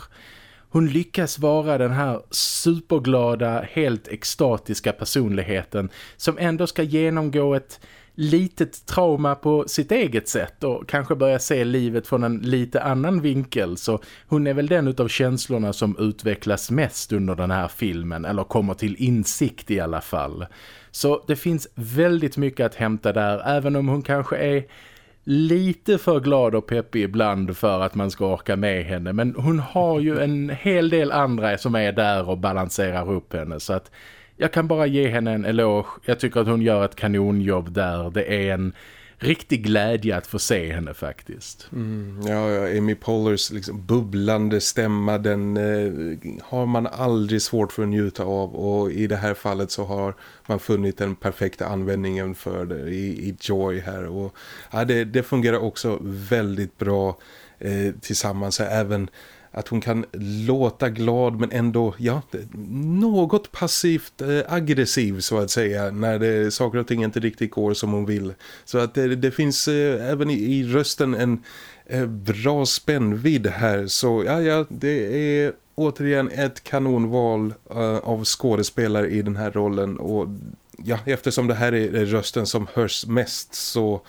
[SPEAKER 1] hon lyckas vara den här superglada, helt extatiska personligheten som ändå ska genomgå ett litet trauma på sitt eget sätt och kanske börja se livet från en lite annan vinkel så hon är väl den utav känslorna som utvecklas mest under den här filmen eller kommer till insikt i alla fall. Så det finns väldigt mycket att hämta där även om hon kanske är lite för glad och peppig ibland för att man ska orka med henne. Men hon har ju en hel del andra som är där och balanserar upp henne. Så att jag kan bara ge henne en eloge. Jag tycker att hon gör ett kanonjobb där. Det är en riktig glädje att få se henne faktiskt.
[SPEAKER 2] Mm, ja, ja, Amy Pollers liksom bubblande stämma den eh, har man aldrig svårt för att njuta av. Och i det här fallet så har man funnit den perfekta användningen för det i, i Joy här. Och ja, det, det fungerar också väldigt bra eh, tillsammans. Även att hon kan låta glad men ändå ja, något passivt eh, aggressiv så att säga när det, saker och ting inte riktigt går som hon vill. Så att det, det finns eh, även i, i, rösten en eh, bra spännvidd här så ja, ja det är återigen ett kanonval eh, av skådespelare i den här rollen och ja, eftersom det här är rösten som hörs mest så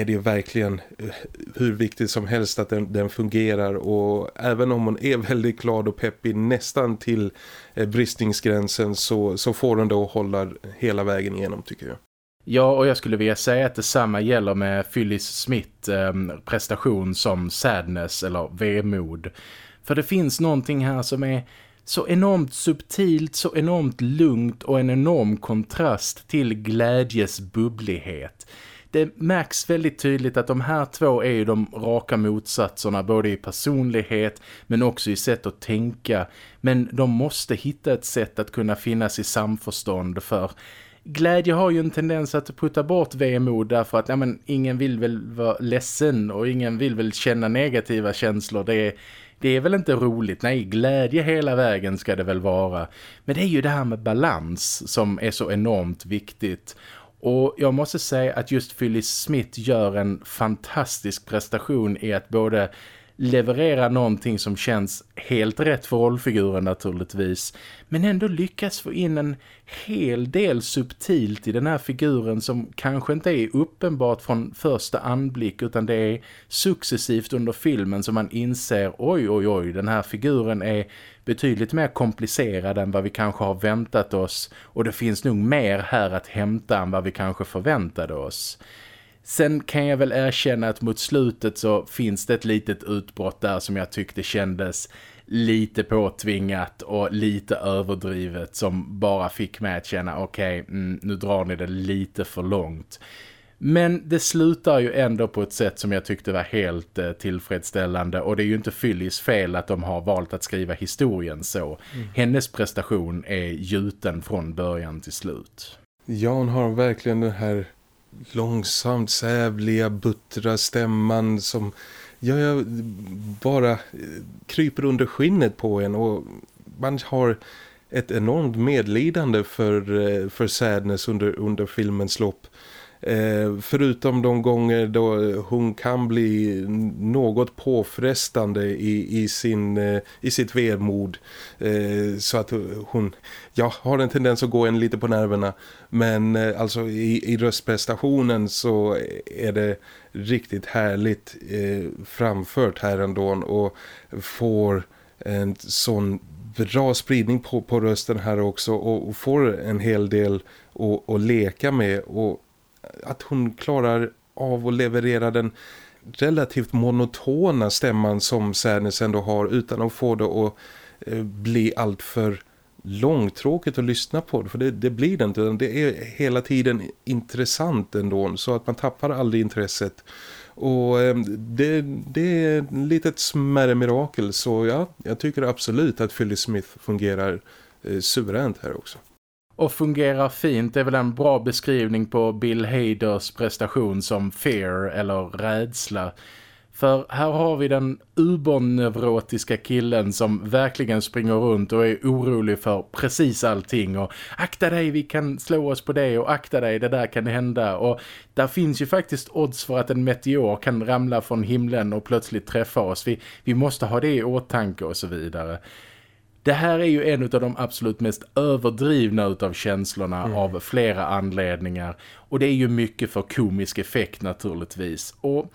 [SPEAKER 2] är det verkligen eh, hur viktigt som helst att den, den, fungerar och även om hon är väldigt glad och peppig nästan till eh, bristningsgränsen så, så får hon då hålla hela vägen igenom tycker jag.
[SPEAKER 1] Ja, och jag skulle vilja säga att detsamma gäller med Phyllis Smith eh, prestation som sadness eller vemod. För det finns någonting här som är så enormt subtilt, så enormt lugnt och en enorm kontrast till glädjes bubblighet det märks väldigt tydligt att de här två är ju de raka motsatserna både i personlighet men också i sätt att tänka. Men de måste hitta ett sätt att kunna finnas i samförstånd för glädje har ju en tendens att putta bort vemod därför att ja, men, ingen vill väl vara ledsen och ingen vill väl känna negativa känslor. Det är, det är väl inte roligt. Nej, glädje hela vägen ska det väl vara. Men det är ju det här med balans som är så enormt viktigt. Och jag måste säga att just Phyllis Smith gör en fantastisk prestation i att både leverera någonting som känns helt rätt för rollfiguren naturligtvis men ändå lyckas få in en hel del subtilt i den här figuren som kanske inte är uppenbart från första anblick utan det är successivt under filmen som man inser oj oj oj den här figuren är betydligt mer komplicerad än vad vi kanske har väntat oss och det finns nog mer här att hämta än vad vi kanske förväntade oss. Sen kan jag väl erkänna att mot slutet så finns det ett litet utbrott där som jag tyckte kändes lite påtvingat och lite överdrivet som bara fick mig att känna okej, okay, mm, nu drar ni det lite för långt. Men det slutar ju ändå på ett sätt som jag tyckte var helt eh, tillfredsställande och det är ju inte Phyllis fel att de har valt att skriva historien så. Mm. Hennes prestation är gjuten från början till slut.
[SPEAKER 2] Jan har verkligen den här långsamt sävliga, buttra stämman som ja, jag bara kryper under skinnet på en och man har ett enormt medlidande för, eh, för Sadness under, under filmens lopp. Eh, förutom de gånger då hon kan bli något påfrestande i, i, sin, eh, i sitt vedmod eh, så att hon ja, har en tendens att gå en lite på nerverna men eh, alltså i, i röstprestationen så är det riktigt härligt eh, framfört här ändå och får en sån bra spridning på, på rösten här också och, och får en hel del att, leka med och att hon klarar av att leverera den relativt monotona stämman som Särnes ändå har utan att få det att eh, bli allt för långtråkigt att lyssna på det, för det, det blir det inte det är hela tiden intressant ändå så att man tappar aldrig intresset och ehm, det, det är ett litet smärre mirakel så ja, jag tycker absolut att Philly Smith fungerar eh, suveränt här också
[SPEAKER 1] och fungerar fint. Det är väl en bra beskrivning på Bill Haders prestation som fear eller rädsla. För här har vi den uberneurotiska killen som verkligen springer runt och är orolig för precis allting. Och akta dig, vi kan slå oss på det och akta dig, det där kan hända. Och där finns ju faktiskt odds för att en meteor kan ramla från himlen och plötsligt träffa oss. Vi, vi måste ha det i åtanke och så vidare. Det här är ju en av de absolut mest överdrivna utav känslorna mm. av flera anledningar. Och det är ju mycket för komisk effekt naturligtvis. Och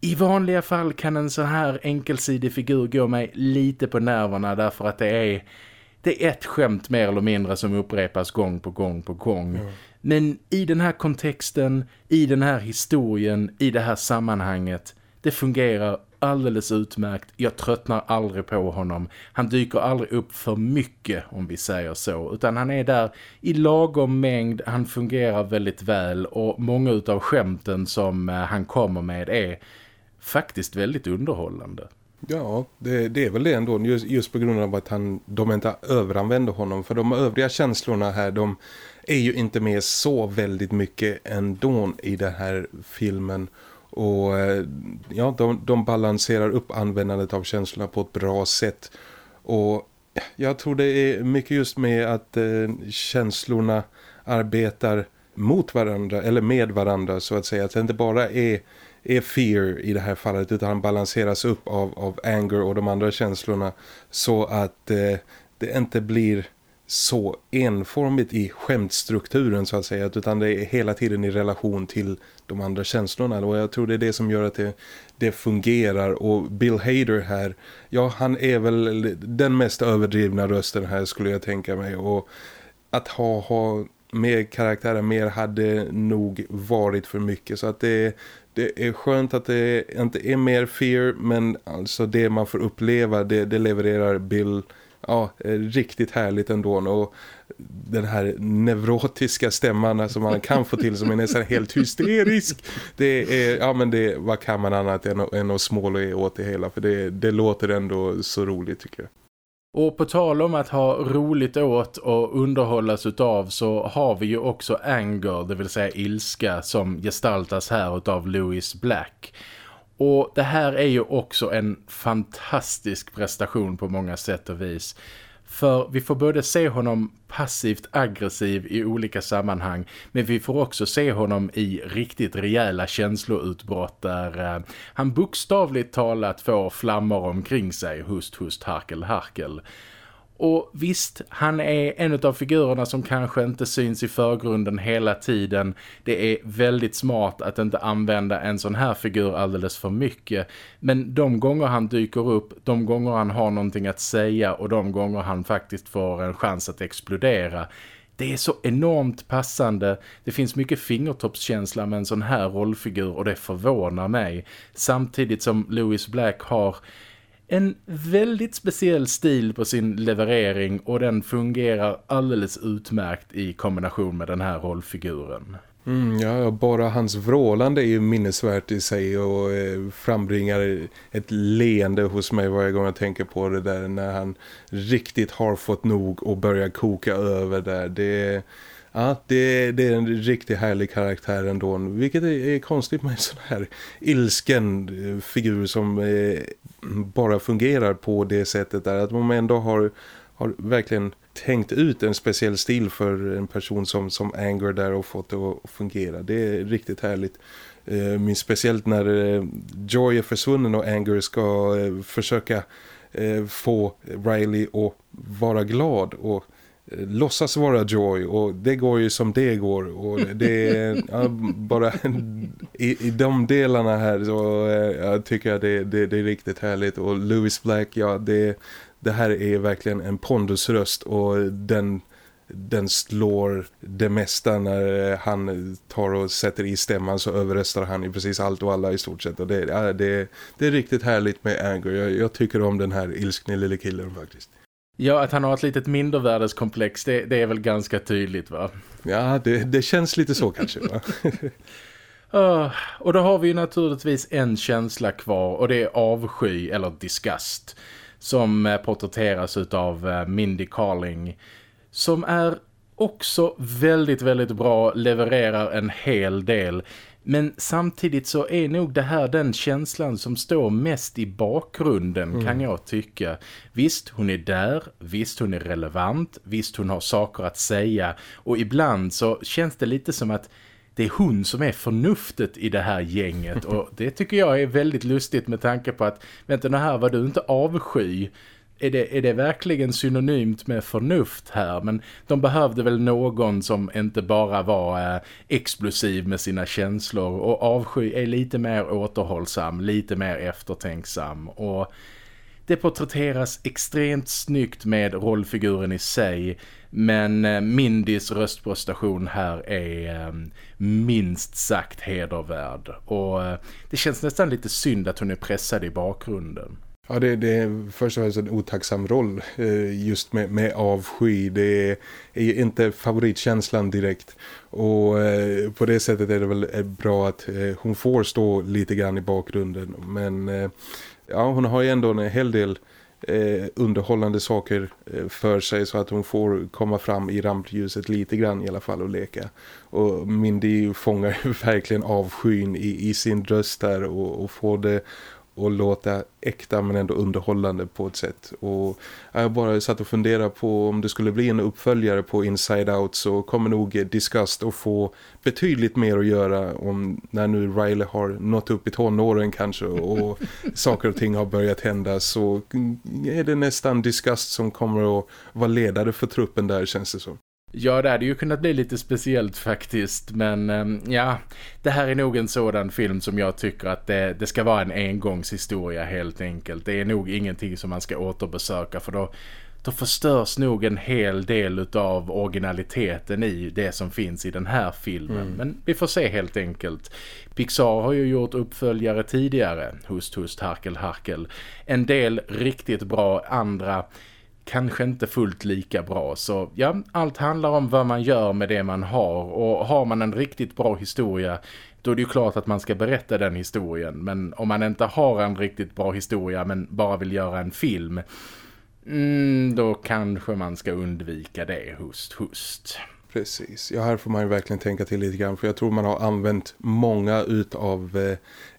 [SPEAKER 1] i vanliga fall kan en sån här enkelsidig figur gå mig lite på nerverna därför att det är, det är ett skämt mer eller mindre som upprepas gång på gång på gång. Mm. Men i den här kontexten, i den här historien, i det här sammanhanget, det fungerar alldeles utmärkt. Jag tröttnar aldrig på honom. Han dyker aldrig upp för mycket om vi säger så. Utan han är där i lagom mängd. Han fungerar väldigt väl. Och många av skämten som eh, han kommer med är faktiskt väldigt underhållande.
[SPEAKER 2] Ja, det, det, är väl det ändå. Just, just på grund av att han, de inte överanvänder honom. För de övriga känslorna här, de är ju inte med så väldigt mycket ändå i den här filmen. Och eh, ja, de, de balanserar upp användandet av känslorna på ett bra sätt. Och jag tror det är mycket just med att eh, känslorna arbetar mot varandra eller med varandra så att säga. Att det inte bara är, är fear i det här fallet utan balanseras upp av, av anger och de andra känslorna så att eh, det inte blir så enformigt i skämtstrukturen så att säga utan det är hela tiden i relation till de andra känslorna. Och jag tror det är det som gör att det, det fungerar. Och Bill Hader här, ja han är väl den mest överdrivna rösten här skulle jag tänka mig. Och att ha, ha mer karaktärer mer hade nog varit för mycket. Så att det, det är skönt att det inte är mer fear men alltså det man får uppleva det, det levererar Bill ja, eh, riktigt härligt ändå. Och den här neurotiska stämman som man kan få till som är nästan helt hysterisk. Det är, ja men det, vad kan man annat än, än att småla åt det hela? För det, det låter ändå så roligt tycker jag.
[SPEAKER 1] Och på tal om att ha roligt åt och underhållas utav så har vi ju också anger, det vill säga ilska som gestaltas här utav Louis Black. Och det här är ju också en fantastisk prestation på många sätt och vis. För vi får både se honom passivt aggressiv i olika sammanhang men vi får också se honom i riktigt rejäla känsloutbrott där eh, han bokstavligt talat får flammor omkring sig, hust, hust, harkel, harkel. Och visst, han är en av figurerna som kanske inte syns i förgrunden hela tiden. Det är väldigt smart att inte använda en sån här figur alldeles för mycket. Men de gånger han dyker upp, de gånger han har någonting att säga och de gånger han faktiskt får en chans att explodera det är så enormt passande. Det finns mycket fingertoppskänsla med en sån här rollfigur och det förvånar mig. Samtidigt som Louis Black har en väldigt speciell stil på sin leverering och den fungerar alldeles utmärkt i kombination med den här rollfiguren.
[SPEAKER 2] Mm, ja, bara hans vrålande är ju minnesvärt i sig och eh, frambringar ett leende hos mig varje gång jag tänker på det där när han riktigt har fått nog och börjar koka över där. Det, ja, det, det är en riktigt härlig karaktär ändå, vilket är, är konstigt med en sån här ilsken eh, figur som eh, bara fungerar på det sättet där att man ändå har, har verkligen tänkt ut en speciell stil för en person som, som Anger där och fått det att fungera. Det är riktigt härligt. Eh, minns speciellt när eh, Joy är försvunnen och Anger ska eh, försöka eh, få Riley att vara glad och Eh, låtsas vara Joy och det går ju som det går och det är ja, bara i, i de delarna här så eh, jag tycker jag det, det, det, är riktigt härligt och Lewis Black, ja det, det här är verkligen en pondusröst och den den slår det mesta när eh, han tar och sätter i stämman så överröstar han i precis allt och alla i stort sett. Och det, ja, det, det är riktigt härligt med Anger. Jag, jag tycker om den här ilskne lille killen faktiskt.
[SPEAKER 1] Ja, att han har ett litet mindervärdeskomplex, det, det är väl ganska tydligt va?
[SPEAKER 2] Ja, det, det känns lite så kanske va?
[SPEAKER 1] uh, och då har vi ju naturligtvis en känsla kvar och det är avsky eller disgust som eh, porträtteras av eh, Mindy Carling som är också väldigt, väldigt bra, levererar en hel del. Men samtidigt så är nog det här den känslan som står mest i bakgrunden mm. kan jag tycka. Visst, hon är där. Visst, hon är relevant. Visst, hon har saker att säga. Och ibland så känns det lite som att det är hon som är förnuftet i det här gänget. Och det tycker jag är väldigt lustigt med tanke på att, vänta nu här var du inte avsky är det, är det verkligen synonymt med förnuft här? Men de behövde väl någon som inte bara var eh, explosiv med sina känslor och avsky är lite mer återhållsam, lite mer eftertänksam och det porträtteras extremt snyggt med rollfiguren i sig men eh, Mindys röstprestation här är eh, minst sagt hedervärd och eh, det känns nästan lite synd att hon är pressad i bakgrunden.
[SPEAKER 2] Ja, det, det är först och främst en otacksam roll eh, just med, med avsky. Det är, är inte favoritkänslan direkt. Och eh, på det sättet är det väl eh, bra att hon får stå lite grann i bakgrunden. Men ja, hon har ju ändå en hel del underhållande saker för sig så att hon får komma fram i rampljuset lite grann i alla fall och leka. Och Mindy fångar verkligen avskyn i, i sin röst där och, och får det och låta äkta men ändå underhållande på ett sätt. Och jag bara satt och funderade på om det skulle bli en uppföljare på Inside Out så kommer nog Disgust att få betydligt mer att göra om när nu Riley har nått upp i tonåren kanske och saker och ting har börjat hända så är det nästan Disgust som kommer att vara ledare för truppen där känns det så.
[SPEAKER 1] Ja, det hade ju kunnat bli lite speciellt faktiskt. Men ehm, ja, det här är nog en sådan film som jag tycker att det, det, ska vara en engångshistoria helt enkelt. Det är nog ingenting som man ska återbesöka för då, då förstörs nog en hel del av originaliteten i det som finns i den här filmen. Mm. Men vi får se helt enkelt. Pixar har ju gjort uppföljare tidigare. Hust, hust, harkel, harkel. En del riktigt bra, andra kanske inte fullt lika bra. Så ja, allt handlar om vad man gör med det man har. Och har man en riktigt bra historia då är det ju klart att man ska berätta den historien. Men om man inte har en riktigt bra historia men bara vill göra en film... Mm, då kanske man ska undvika det, hust, hust.
[SPEAKER 2] Precis, ja här får man ju verkligen tänka till lite grann för jag tror man har använt många utav eh,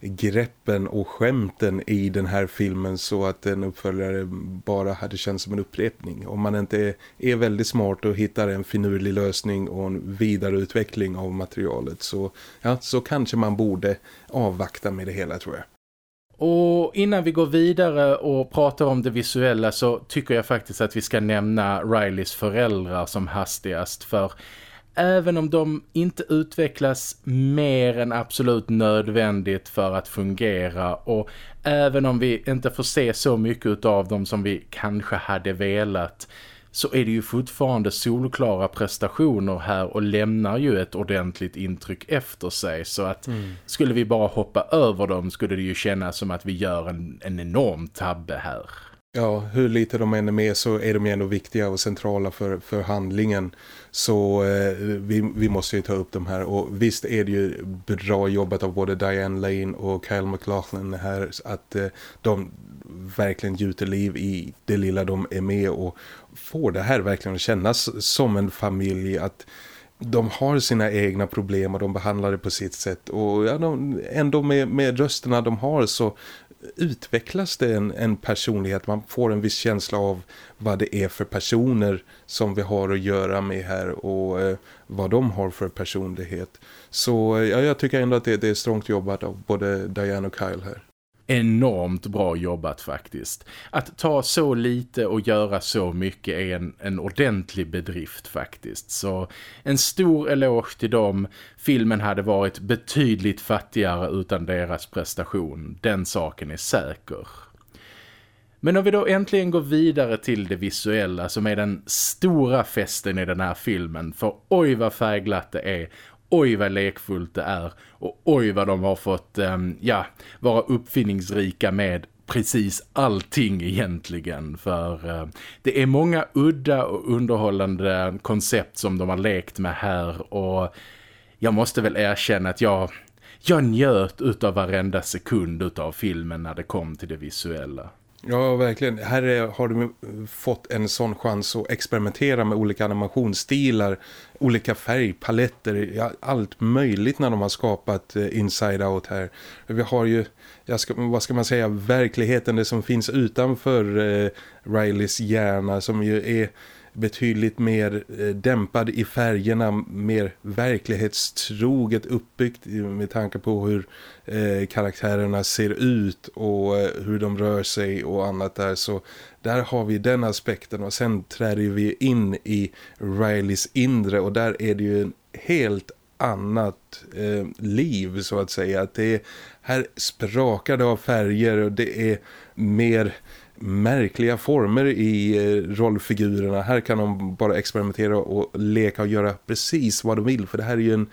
[SPEAKER 2] greppen och skämten i den här filmen så att en uppföljare bara hade känts som en upprepning. Om man inte är, är väldigt smart och hittar en finurlig lösning och en vidareutveckling av materialet så, ja, så kanske man borde avvakta med det hela tror jag.
[SPEAKER 1] Och innan vi går vidare och pratar om det visuella så tycker jag faktiskt att vi ska nämna Rileys föräldrar som hastigast. För även om de inte utvecklas mer än absolut nödvändigt för att fungera och även om vi inte får se så mycket av dem som vi kanske hade velat så är det ju fortfarande solklara prestationer här och lämnar ju ett ordentligt intryck efter sig så att mm. skulle vi bara hoppa över dem skulle det ju kännas som att vi gör en, en enorm tabbe här.
[SPEAKER 2] Ja, hur lite de än är med så är de ändå viktiga och centrala för, för handlingen. Så eh, vi, vi måste ju ta upp dem här. Och visst är det ju bra jobbat av både Diane Lane och Kyle MacLachlan här att eh, de verkligen gjuter liv i det lilla de är med och får det här verkligen att kännas som en familj att de har sina egna problem och de behandlar det på sitt sätt och ja, de, ändå med, med rösterna de har så utvecklas det en, en personlighet. Man får en viss känsla av vad det är för personer som vi har att göra med här och eh, vad de har för personlighet. Så eh, ja, jag tycker ändå att det, det är strångt jobbat av både Diane och Kyle här
[SPEAKER 1] enormt bra jobbat faktiskt. Att ta så lite och göra så mycket är en, en ordentlig bedrift faktiskt. Så en stor eloge till dem. Filmen hade varit betydligt fattigare utan deras prestation. Den saken är säker. Men om vi då äntligen går vidare till det visuella som är den stora festen i den här filmen. För oj vad färgglatt det är oj vad lekfullt det är. Och oj vad de har fått ehm, ja, vara uppfinningsrika med precis allting egentligen. För eh, det är många udda och underhållande koncept som de har lekt med här. Och jag måste väl erkänna att jag, jag njöt utav varenda sekund utav filmen när det kom till det visuella.
[SPEAKER 2] Ja, verkligen. Här har de eh, fått en sån chans att experimentera med olika animationsstilar, olika färgpaletter, allt möjligt när de har skapat eh, Inside Out här. Vi har ju, ska, vad ska man säga, verkligheten, det som finns utanför eh, Rileys hjärna som ju är betydligt mer eh, dämpad i färgerna, mer verklighetstroget uppbyggt med tanke på hur eh, karaktärerna ser ut och eh, hur de rör sig och annat där. Så där har vi den aspekten och sen träder vi in i Rileys inre och där är det ju en helt annat eh, liv så att säga. Att det är, här sprakar det av färger och det är mer märkliga former i eh, rollfigurerna. Här kan de bara experimentera och leka och göra precis vad de vill. För det här är ju en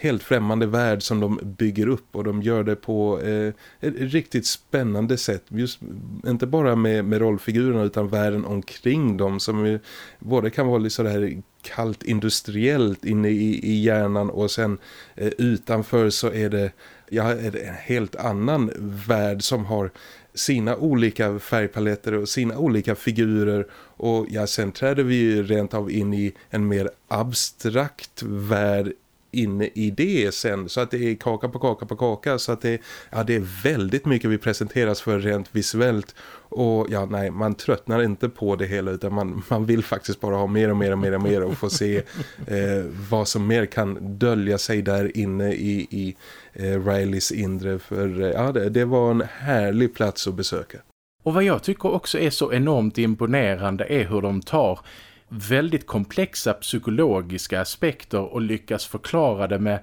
[SPEAKER 2] helt främmande värld som de bygger upp och de gör det på eh, ett riktigt spännande sätt. Just, inte bara med, med rollfigurerna utan världen omkring dem som ju, både kan vara lite här kallt industriellt inne i, i hjärnan och sen eh, utanför så är det, ja, är en helt annan värld som har sina olika färgpaletter och sina olika figurer. Och ja, sen träder vi ju rent av in i en mer abstrakt värld inne i det sen. Så att det är kaka på kaka på kaka. Så att det, ja, det är väldigt mycket vi presenteras för rent visuellt. Och ja nej man tröttnar inte på det hela utan man, man vill faktiskt bara ha mer och mer och mer och mer och få se eh, vad som mer kan dölja sig där inne i, i eh, Rileys inre. För eh, ja det, det var en härlig plats att besöka.
[SPEAKER 1] Och vad jag tycker också är så enormt imponerande är hur de tar väldigt komplexa psykologiska aspekter och lyckas förklara det med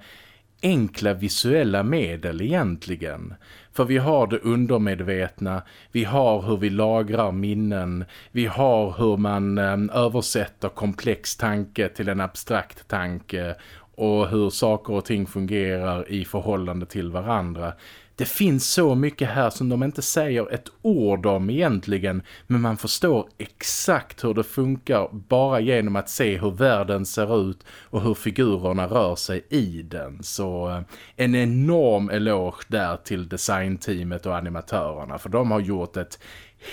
[SPEAKER 1] enkla visuella medel egentligen. För vi har det undermedvetna, vi har hur vi lagrar minnen, vi har hur man eh, översätter komplex tanke till en abstrakt tanke och hur saker och ting fungerar i förhållande till varandra. Det finns så mycket här som de inte säger ett ord om egentligen men man förstår exakt hur det funkar bara genom att se hur världen ser ut och hur figurerna rör sig i den. Så eh, en enorm eloge där till designteamet och animatörerna för de har gjort ett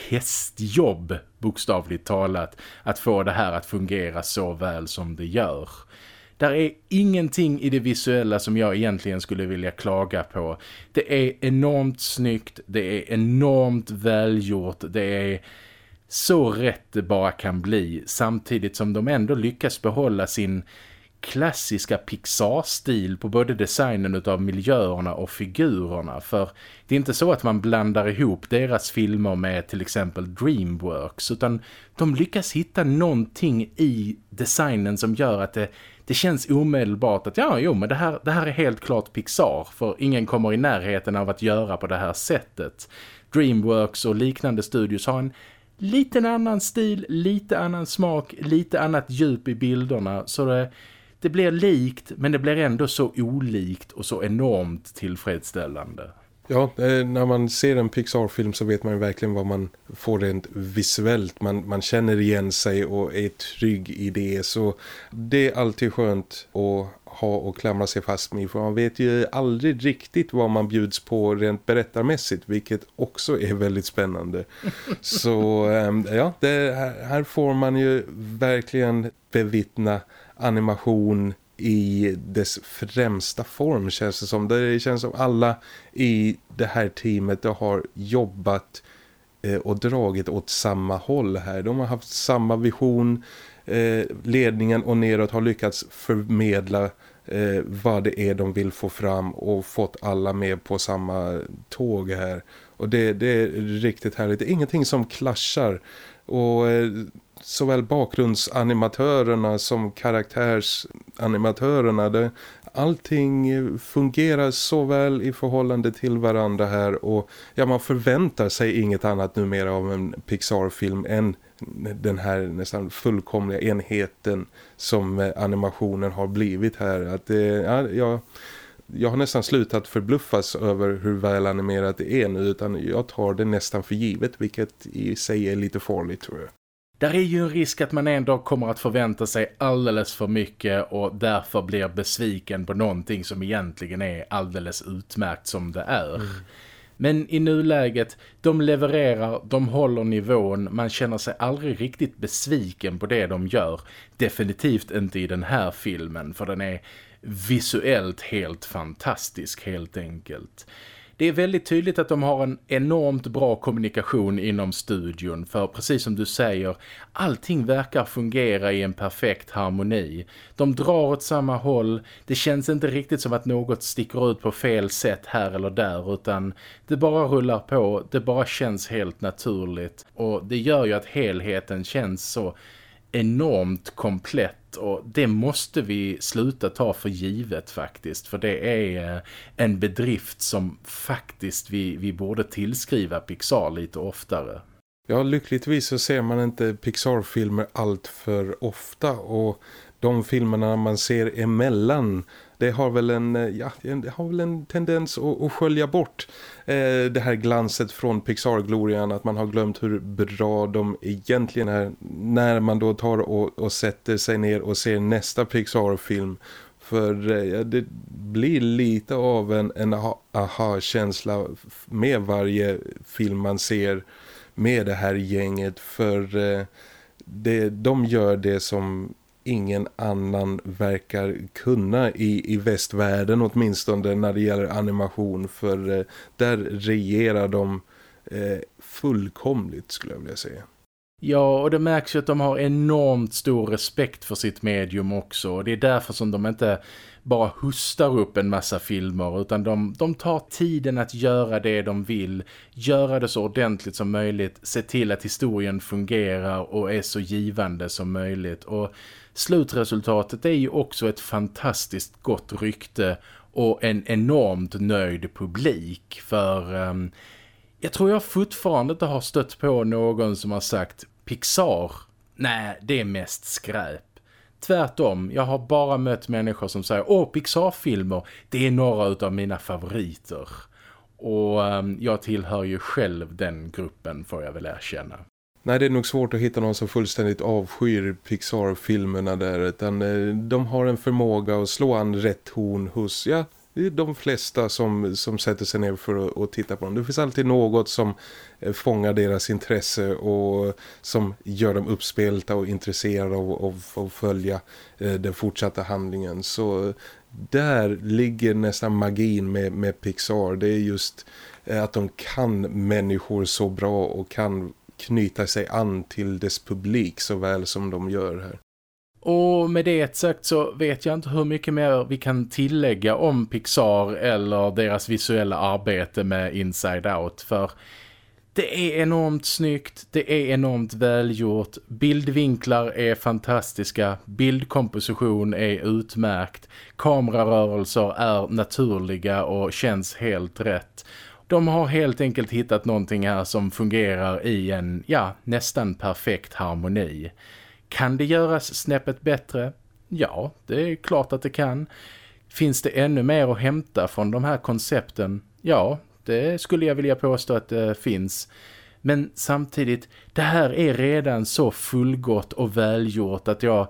[SPEAKER 1] hästjobb bokstavligt talat att få det här att fungera så väl som det gör. Där är ingenting i det visuella som jag egentligen skulle vilja klaga på. Det är enormt snyggt, det är enormt välgjort, det är så rätt det bara kan bli samtidigt som de ändå lyckas behålla sin klassiska Pixar-stil på både designen av miljöerna och figurerna för det är inte så att man blandar ihop deras filmer med till exempel Dreamworks utan de lyckas hitta någonting i designen som gör att det det känns omedelbart att ja, jo, men det här, det här är helt klart Pixar för ingen kommer i närheten av att göra på det här sättet. Dreamworks och liknande studios har en liten annan stil, lite annan smak, lite annat djup i bilderna så det, det blir likt men det blir ändå så olikt och så enormt tillfredsställande.
[SPEAKER 2] Ja, eh, när man ser en Pixar-film så vet man verkligen vad man får rent visuellt. Man, man känner igen sig och är trygg i det. Så det är alltid skönt att ha och klamra sig fast med. För man vet ju aldrig riktigt vad man bjuds på rent berättarmässigt. Vilket också är väldigt spännande. Så ehm, ja, det, här får man ju verkligen bevittna animation i dess främsta form känns det som. Det känns som alla i det här teamet har jobbat eh, och dragit åt samma håll här. De har haft samma vision. Eh, ledningen och neråt har lyckats förmedla eh, vad det är de vill få fram och fått alla med på samma tåg här. Och det, det är riktigt härligt. Det är ingenting som klaschar och såväl bakgrundsanimatörerna som karaktärsanimatörerna det, allting eh, fungerar så väl i förhållande till varandra här och ja man förväntar sig inget annat numera av en Pixar-film än den här nästan fullkomliga enheten som eh, animationen har blivit här. Att det, ja, jag, jag har nästan slutat förbluffas över hur väl animerat det är nu utan jag tar det nästan för givet vilket i sig är lite farligt tror jag.
[SPEAKER 1] Där är ju en risk att man ändå kommer att förvänta sig alldeles för mycket och därför blir besviken på någonting som egentligen är alldeles utmärkt som det är. Mm. Men i nuläget, de levererar, de håller nivån, man känner sig aldrig riktigt besviken på det de gör. Definitivt inte i den här filmen, för den är visuellt helt fantastisk helt enkelt. Det är väldigt tydligt att de har en enormt bra kommunikation inom studion för precis som du säger, allting verkar fungera i en perfekt harmoni. De drar åt samma håll, det känns inte riktigt som att något sticker ut på fel sätt här eller där utan det bara rullar på, det bara känns helt naturligt. Och det gör ju att helheten känns så enormt komplett och det måste vi sluta ta för givet faktiskt. För det är eh, en bedrift som faktiskt vi, vi borde tillskriva Pixar lite oftare.
[SPEAKER 2] Ja, lyckligtvis så ser man inte Pixar-filmer allt för ofta. Och de filmerna man ser emellan det har väl en, eh, ja, det har väl en tendens att, att skölja bort eh, det här glanset från Pixar-glorian att man har glömt hur bra de egentligen är när man då tar och, och sätter sig ner och ser nästa Pixar-film. För eh, det blir lite av en, en aha-känsla med varje film man ser med det här gänget. För eh, det, de gör det som ingen annan verkar kunna i, i västvärlden åtminstone när det gäller animation för eh, där regerar de eh, fullkomligt skulle jag vilja säga.
[SPEAKER 1] Ja, och det märks ju att de har enormt stor respekt för sitt medium också. Och det är därför som de inte bara hustar upp en massa filmer utan de, de tar tiden att göra det de vill, göra det så ordentligt som möjligt, se till att historien fungerar och är så givande som möjligt. Och slutresultatet är ju också ett fantastiskt gott rykte och en enormt nöjd publik för um, jag tror jag fortfarande inte har stött på någon som har sagt Pixar, nej det är mest skräp. Tvärtom, jag har bara mött människor som säger Åh, Pixar-filmer, det är några av mina favoriter. Och um, jag tillhör ju själv den gruppen får jag väl erkänna.
[SPEAKER 2] Nej, det är nog svårt att hitta någon som fullständigt avskyr Pixar-filmerna där. Utan eh, de har en förmåga att slå an rätt ton hos, ja, de flesta som, som sätter sig ner för att, titta på dem. Det finns alltid något som eh, fångar deras intresse och som gör dem uppspelta och intresserade av, att följa eh, den fortsatta handlingen. Så där ligger nästan magin med, med Pixar. Det är just att de kan människor så bra och kan knyta sig an till dess publik så väl som de gör här.
[SPEAKER 1] Och med det sagt så vet jag inte hur mycket mer vi kan tillägga om Pixar eller deras visuella arbete med Inside Out för det är enormt snyggt, det är enormt välgjort, bildvinklar är fantastiska, bildkomposition är utmärkt, kamerarörelser är naturliga och känns helt rätt de har helt enkelt hittat någonting här som fungerar i en, ja, nästan perfekt harmoni. Kan det göras snäppet bättre? Ja, det är klart att det kan. Finns det ännu mer att hämta från de här koncepten? Ja, det skulle jag vilja påstå att det finns. Men samtidigt, det här är redan så fullgott och välgjort att jag,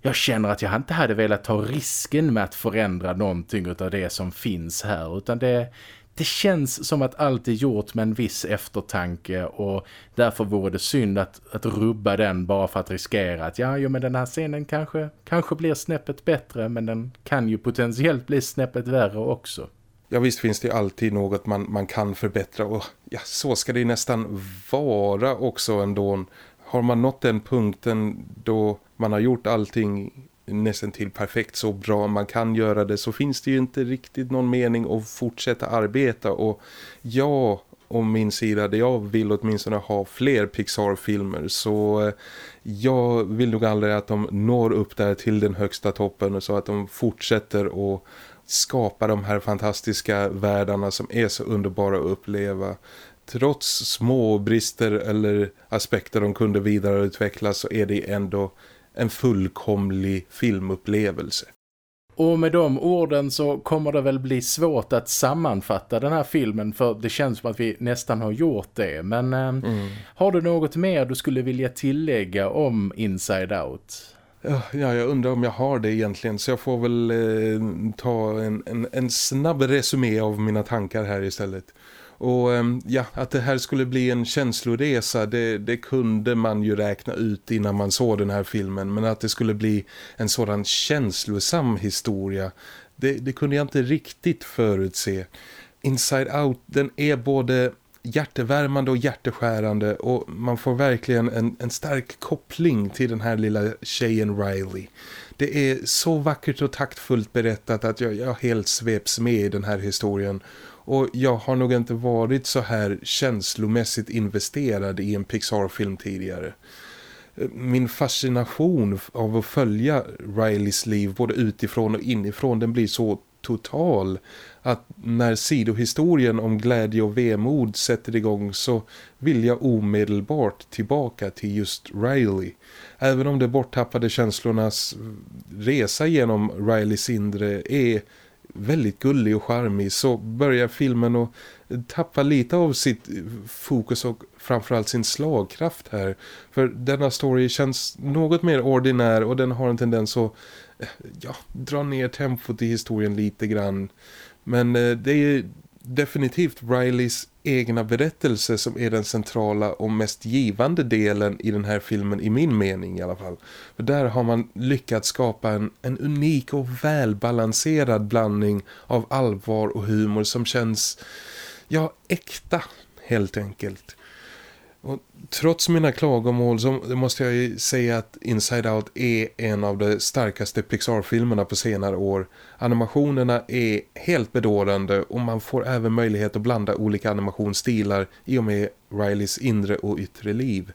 [SPEAKER 1] jag känner att jag inte hade velat ta risken med att förändra någonting av det som finns här. Utan det, det känns som att allt är gjort med en viss eftertanke och därför vore det synd att, att rubba den bara för att riskera att ja, jo, men den här scenen kanske, kanske blir snäppet bättre men den kan ju potentiellt bli snäppet värre också.
[SPEAKER 2] Ja visst finns det alltid något man, man kan förbättra och ja, så ska det nästan vara också ändå. Har man nått den punkten då man har gjort allting nästan till perfekt så bra man kan göra det så finns det ju inte riktigt någon mening att fortsätta arbeta och jag om min sida där jag vill åtminstone ha fler Pixar-filmer så eh, jag vill nog aldrig att de når upp där till den högsta toppen så att de fortsätter att skapa de här fantastiska världarna som är så underbara att uppleva. Trots små brister eller aspekter de kunde vidareutveckla så är det ändå en fullkomlig filmupplevelse.
[SPEAKER 1] Och med de orden så kommer det väl bli svårt att sammanfatta den här filmen för det känns som att vi nästan har gjort det. Men eh, mm. har du något mer du skulle vilja tillägga om Inside Out?
[SPEAKER 2] Ja, jag undrar om jag har det egentligen så jag får väl eh, ta en, en, en snabb resumé av mina tankar här istället. Och ehm, ja, att det här skulle bli en känsloresa det, det, kunde man ju räkna ut innan man såg den här filmen. Men att det skulle bli en sådan känslosam historia det, det kunde jag inte riktigt förutse. Inside Out den är både hjärtevärmande och hjärteskärande och man får verkligen en, en stark koppling till den här lilla tjejen Riley. Det är så vackert och taktfullt berättat att jag, jag helt sveps med i den här historien och jag har nog inte varit så här känslomässigt investerad i en Pixar-film tidigare. Min fascination av att följa Rileys liv både utifrån och inifrån den blir så total att när sidohistorien om glädje och vemod sätter igång så vill jag omedelbart tillbaka till just Riley. Även om de borttappade känslornas resa genom Rileys inre är väldigt gullig och charmig så börjar filmen att tappa lite av sitt fokus och framförallt sin slagkraft här. För denna story känns något mer ordinär och den har en tendens att eh, ja, dra ner tempot i historien lite grann. Men eh, det är definitivt Rileys egna berättelse som är den centrala och mest givande delen i den här filmen i min mening i alla fall. För där har man lyckats skapa en, en unik och välbalanserad blandning av allvar och humor som känns ja, äkta helt enkelt. Och trots mina klagomål så måste jag ju säga att Inside Out är en av de starkaste Pixar-filmerna på senare år. Animationerna är helt bedårande och man får även möjlighet att blanda olika animationsstilar i och med Rileys inre och yttre liv.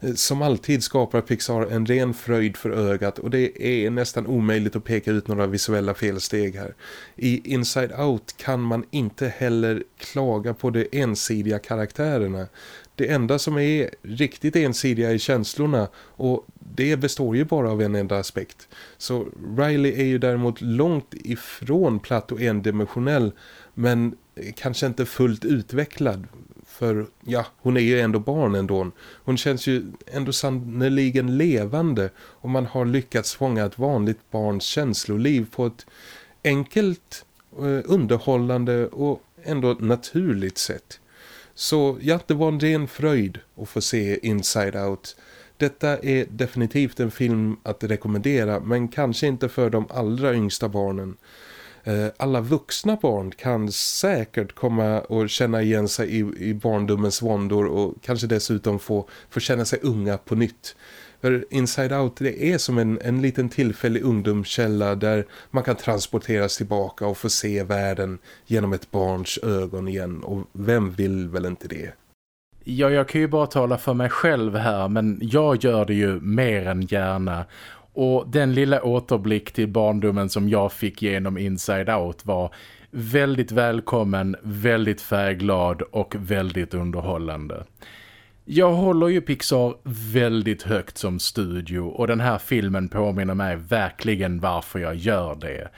[SPEAKER 2] Eh, som alltid skapar Pixar en ren fröjd för ögat och det är nästan omöjligt att peka ut några visuella felsteg här. I Inside Out kan man inte heller klaga på de ensidiga karaktärerna. Det enda som är riktigt ensidiga är känslorna och det består ju bara av en enda aspekt. Så Riley är ju däremot långt ifrån platt och endimensionell men eh, kanske inte fullt utvecklad. För ja, hon är ju ändå barn ändå. Hon känns ju ändå sannoliken levande och man har lyckats fånga ett vanligt barns känsloliv på ett enkelt, eh, underhållande och ändå naturligt sätt. Så ja, det var en ren fröjd att få se Inside Out. Detta är definitivt en film att rekommendera men kanske inte för de allra yngsta barnen. Eh, alla vuxna barn kan säkert komma och känna igen sig i, i barndomens våndor och kanske dessutom få, få känna sig unga på nytt. För Inside Out det är som en, en liten tillfällig ungdomskälla där man kan transporteras tillbaka och få se världen genom ett barns ögon igen. Och vem vill väl inte det?
[SPEAKER 1] Ja, jag kan ju bara tala för mig själv här men jag gör det ju mer än gärna. Och den lilla återblick till barndomen som jag fick genom Inside Out var väldigt välkommen, väldigt färgglad och väldigt underhållande. Jag håller ju Pixar väldigt högt som studio och den här filmen påminner mig verkligen varför jag gör det.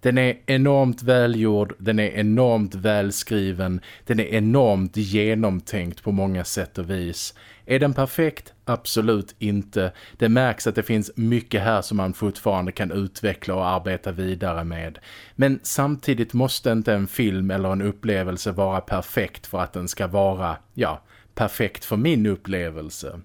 [SPEAKER 1] Den är enormt välgjord, den är enormt välskriven, den är enormt genomtänkt på många sätt och vis. Är den perfekt? Absolut inte. Det märks att det finns mycket här som man fortfarande kan utveckla och arbeta vidare med. Men samtidigt måste inte en film eller en upplevelse vara perfekt för att den ska vara, ja, perfekt för min upplevelse.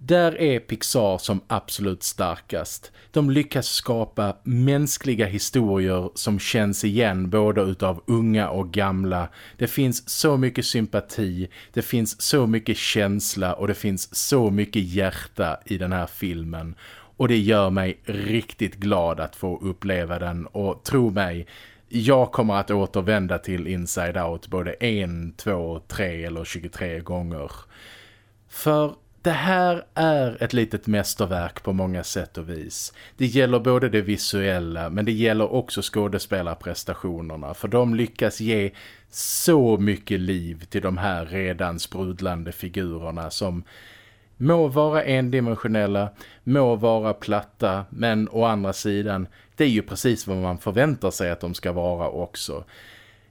[SPEAKER 1] Där är Pixar som absolut starkast. De lyckas skapa mänskliga historier som känns igen både utav unga och gamla. Det finns så mycket sympati, det finns så mycket känsla och det finns så mycket hjärta i den här filmen. Och det gör mig riktigt glad att få uppleva den och tro mig, jag kommer att återvända till Inside Out både en, två, tre eller 23 gånger. För det här är ett litet mästerverk på många sätt och vis. Det gäller både det visuella men det gäller också skådespelarprestationerna för de lyckas ge så mycket liv till de här redan sprudlande figurerna som må vara endimensionella, må vara platta men å andra sidan det är ju precis vad man förväntar sig att de ska vara också.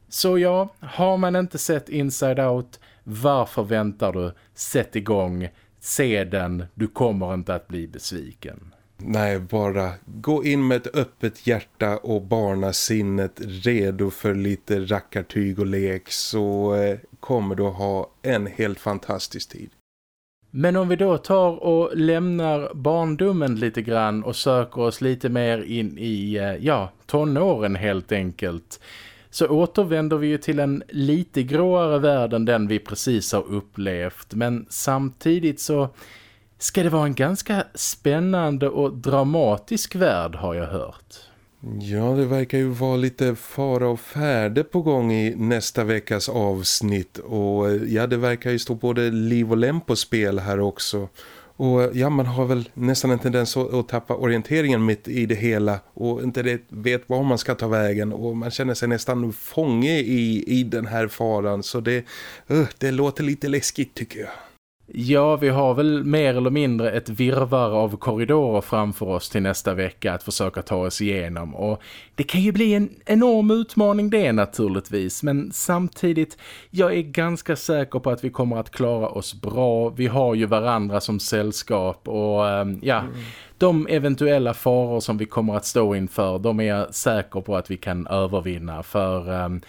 [SPEAKER 1] Så ja, har man inte sett Inside Out, varför väntar du? Sätt igång, se den, du kommer inte att bli besviken.
[SPEAKER 2] Nej, bara gå in med ett öppet hjärta och barnasinnet redo för lite rackartyg och lek så eh, kommer du ha en helt fantastisk tid.
[SPEAKER 1] Men om vi då tar och lämnar barndomen lite grann och söker oss lite mer in i, eh, ja, tonåren helt enkelt så återvänder vi ju till en lite gråare värld än den vi precis har upplevt. Men samtidigt så ska det vara en ganska spännande och dramatisk värld har jag hört.
[SPEAKER 2] Ja, det verkar ju vara lite fara och färde på gång i nästa veckas avsnitt och eh, ja, det verkar ju stå både liv och lem på spel här också. Och ja, man har väl nästan en tendens att, att tappa orienteringen mitt i det hela och inte vet var man ska ta vägen och man känner sig nästan fånge i, i den här faran så det, uh, det låter lite läskigt tycker jag.
[SPEAKER 1] Ja, vi har väl mer eller mindre ett virvar av korridorer framför oss till nästa vecka att försöka ta oss igenom. Och det kan ju bli en enorm utmaning det naturligtvis. Men samtidigt, jag är ganska säker på att vi kommer att klara oss bra. Vi har ju varandra som sällskap och ehm, ja... Mm. De eventuella faror som vi kommer att stå inför, de är jag säker på att vi kan övervinna. För um,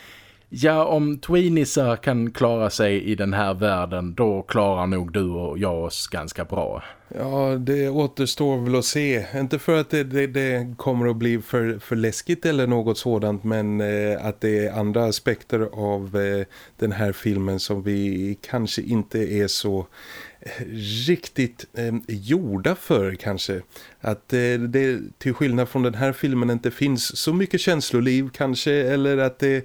[SPEAKER 1] Ja, om Tweenisar eh, kan klara sig i den här världen då klarar nog du och jag oss ganska bra.
[SPEAKER 2] Ja, det återstår väl att se. Inte för att det, det, det kommer att bli för, för läskigt eller något sådant men eh, att det är andra aspekter av eh, den här filmen som vi kanske inte är så riktigt eh, gjorda för kanske. Att eh, det till skillnad från den här filmen inte finns så mycket känsloliv kanske eller att det,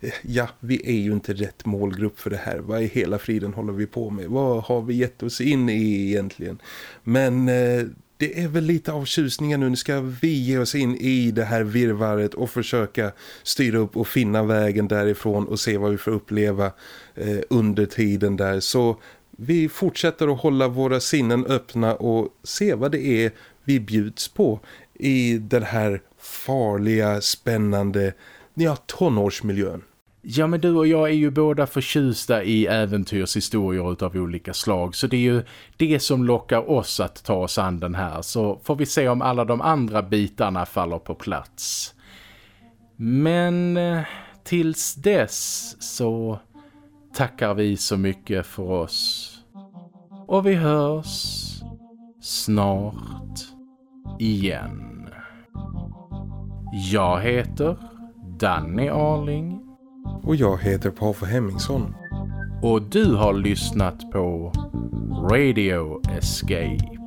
[SPEAKER 2] eh, ja vi är ju inte rätt målgrupp för det här. Vad i hela friden håller vi på med? Vad har vi gett oss in i egentligen? Men eh, det är väl lite av tjusningen nu. Nu ska vi ge oss in i det här virvaret och försöka styra upp och finna vägen därifrån och se vad vi får uppleva eh, under tiden där. Så vi fortsätter att hålla våra sinnen öppna och se vad det är vi bjuds på i den här farliga, spännande ja, tonårsmiljön.
[SPEAKER 1] Ja men du och jag är ju båda förtjusta i äventyrshistorier av olika slag så det är ju det som lockar oss att ta oss an den här så får vi se om alla de andra bitarna faller på plats. Men eh, tills dess så tackar vi så mycket för oss. Och vi hörs snart igen. Jag heter Danny Arling.
[SPEAKER 2] Och jag heter Paul Hemmingsson.
[SPEAKER 1] Och du har lyssnat på Radio Escape.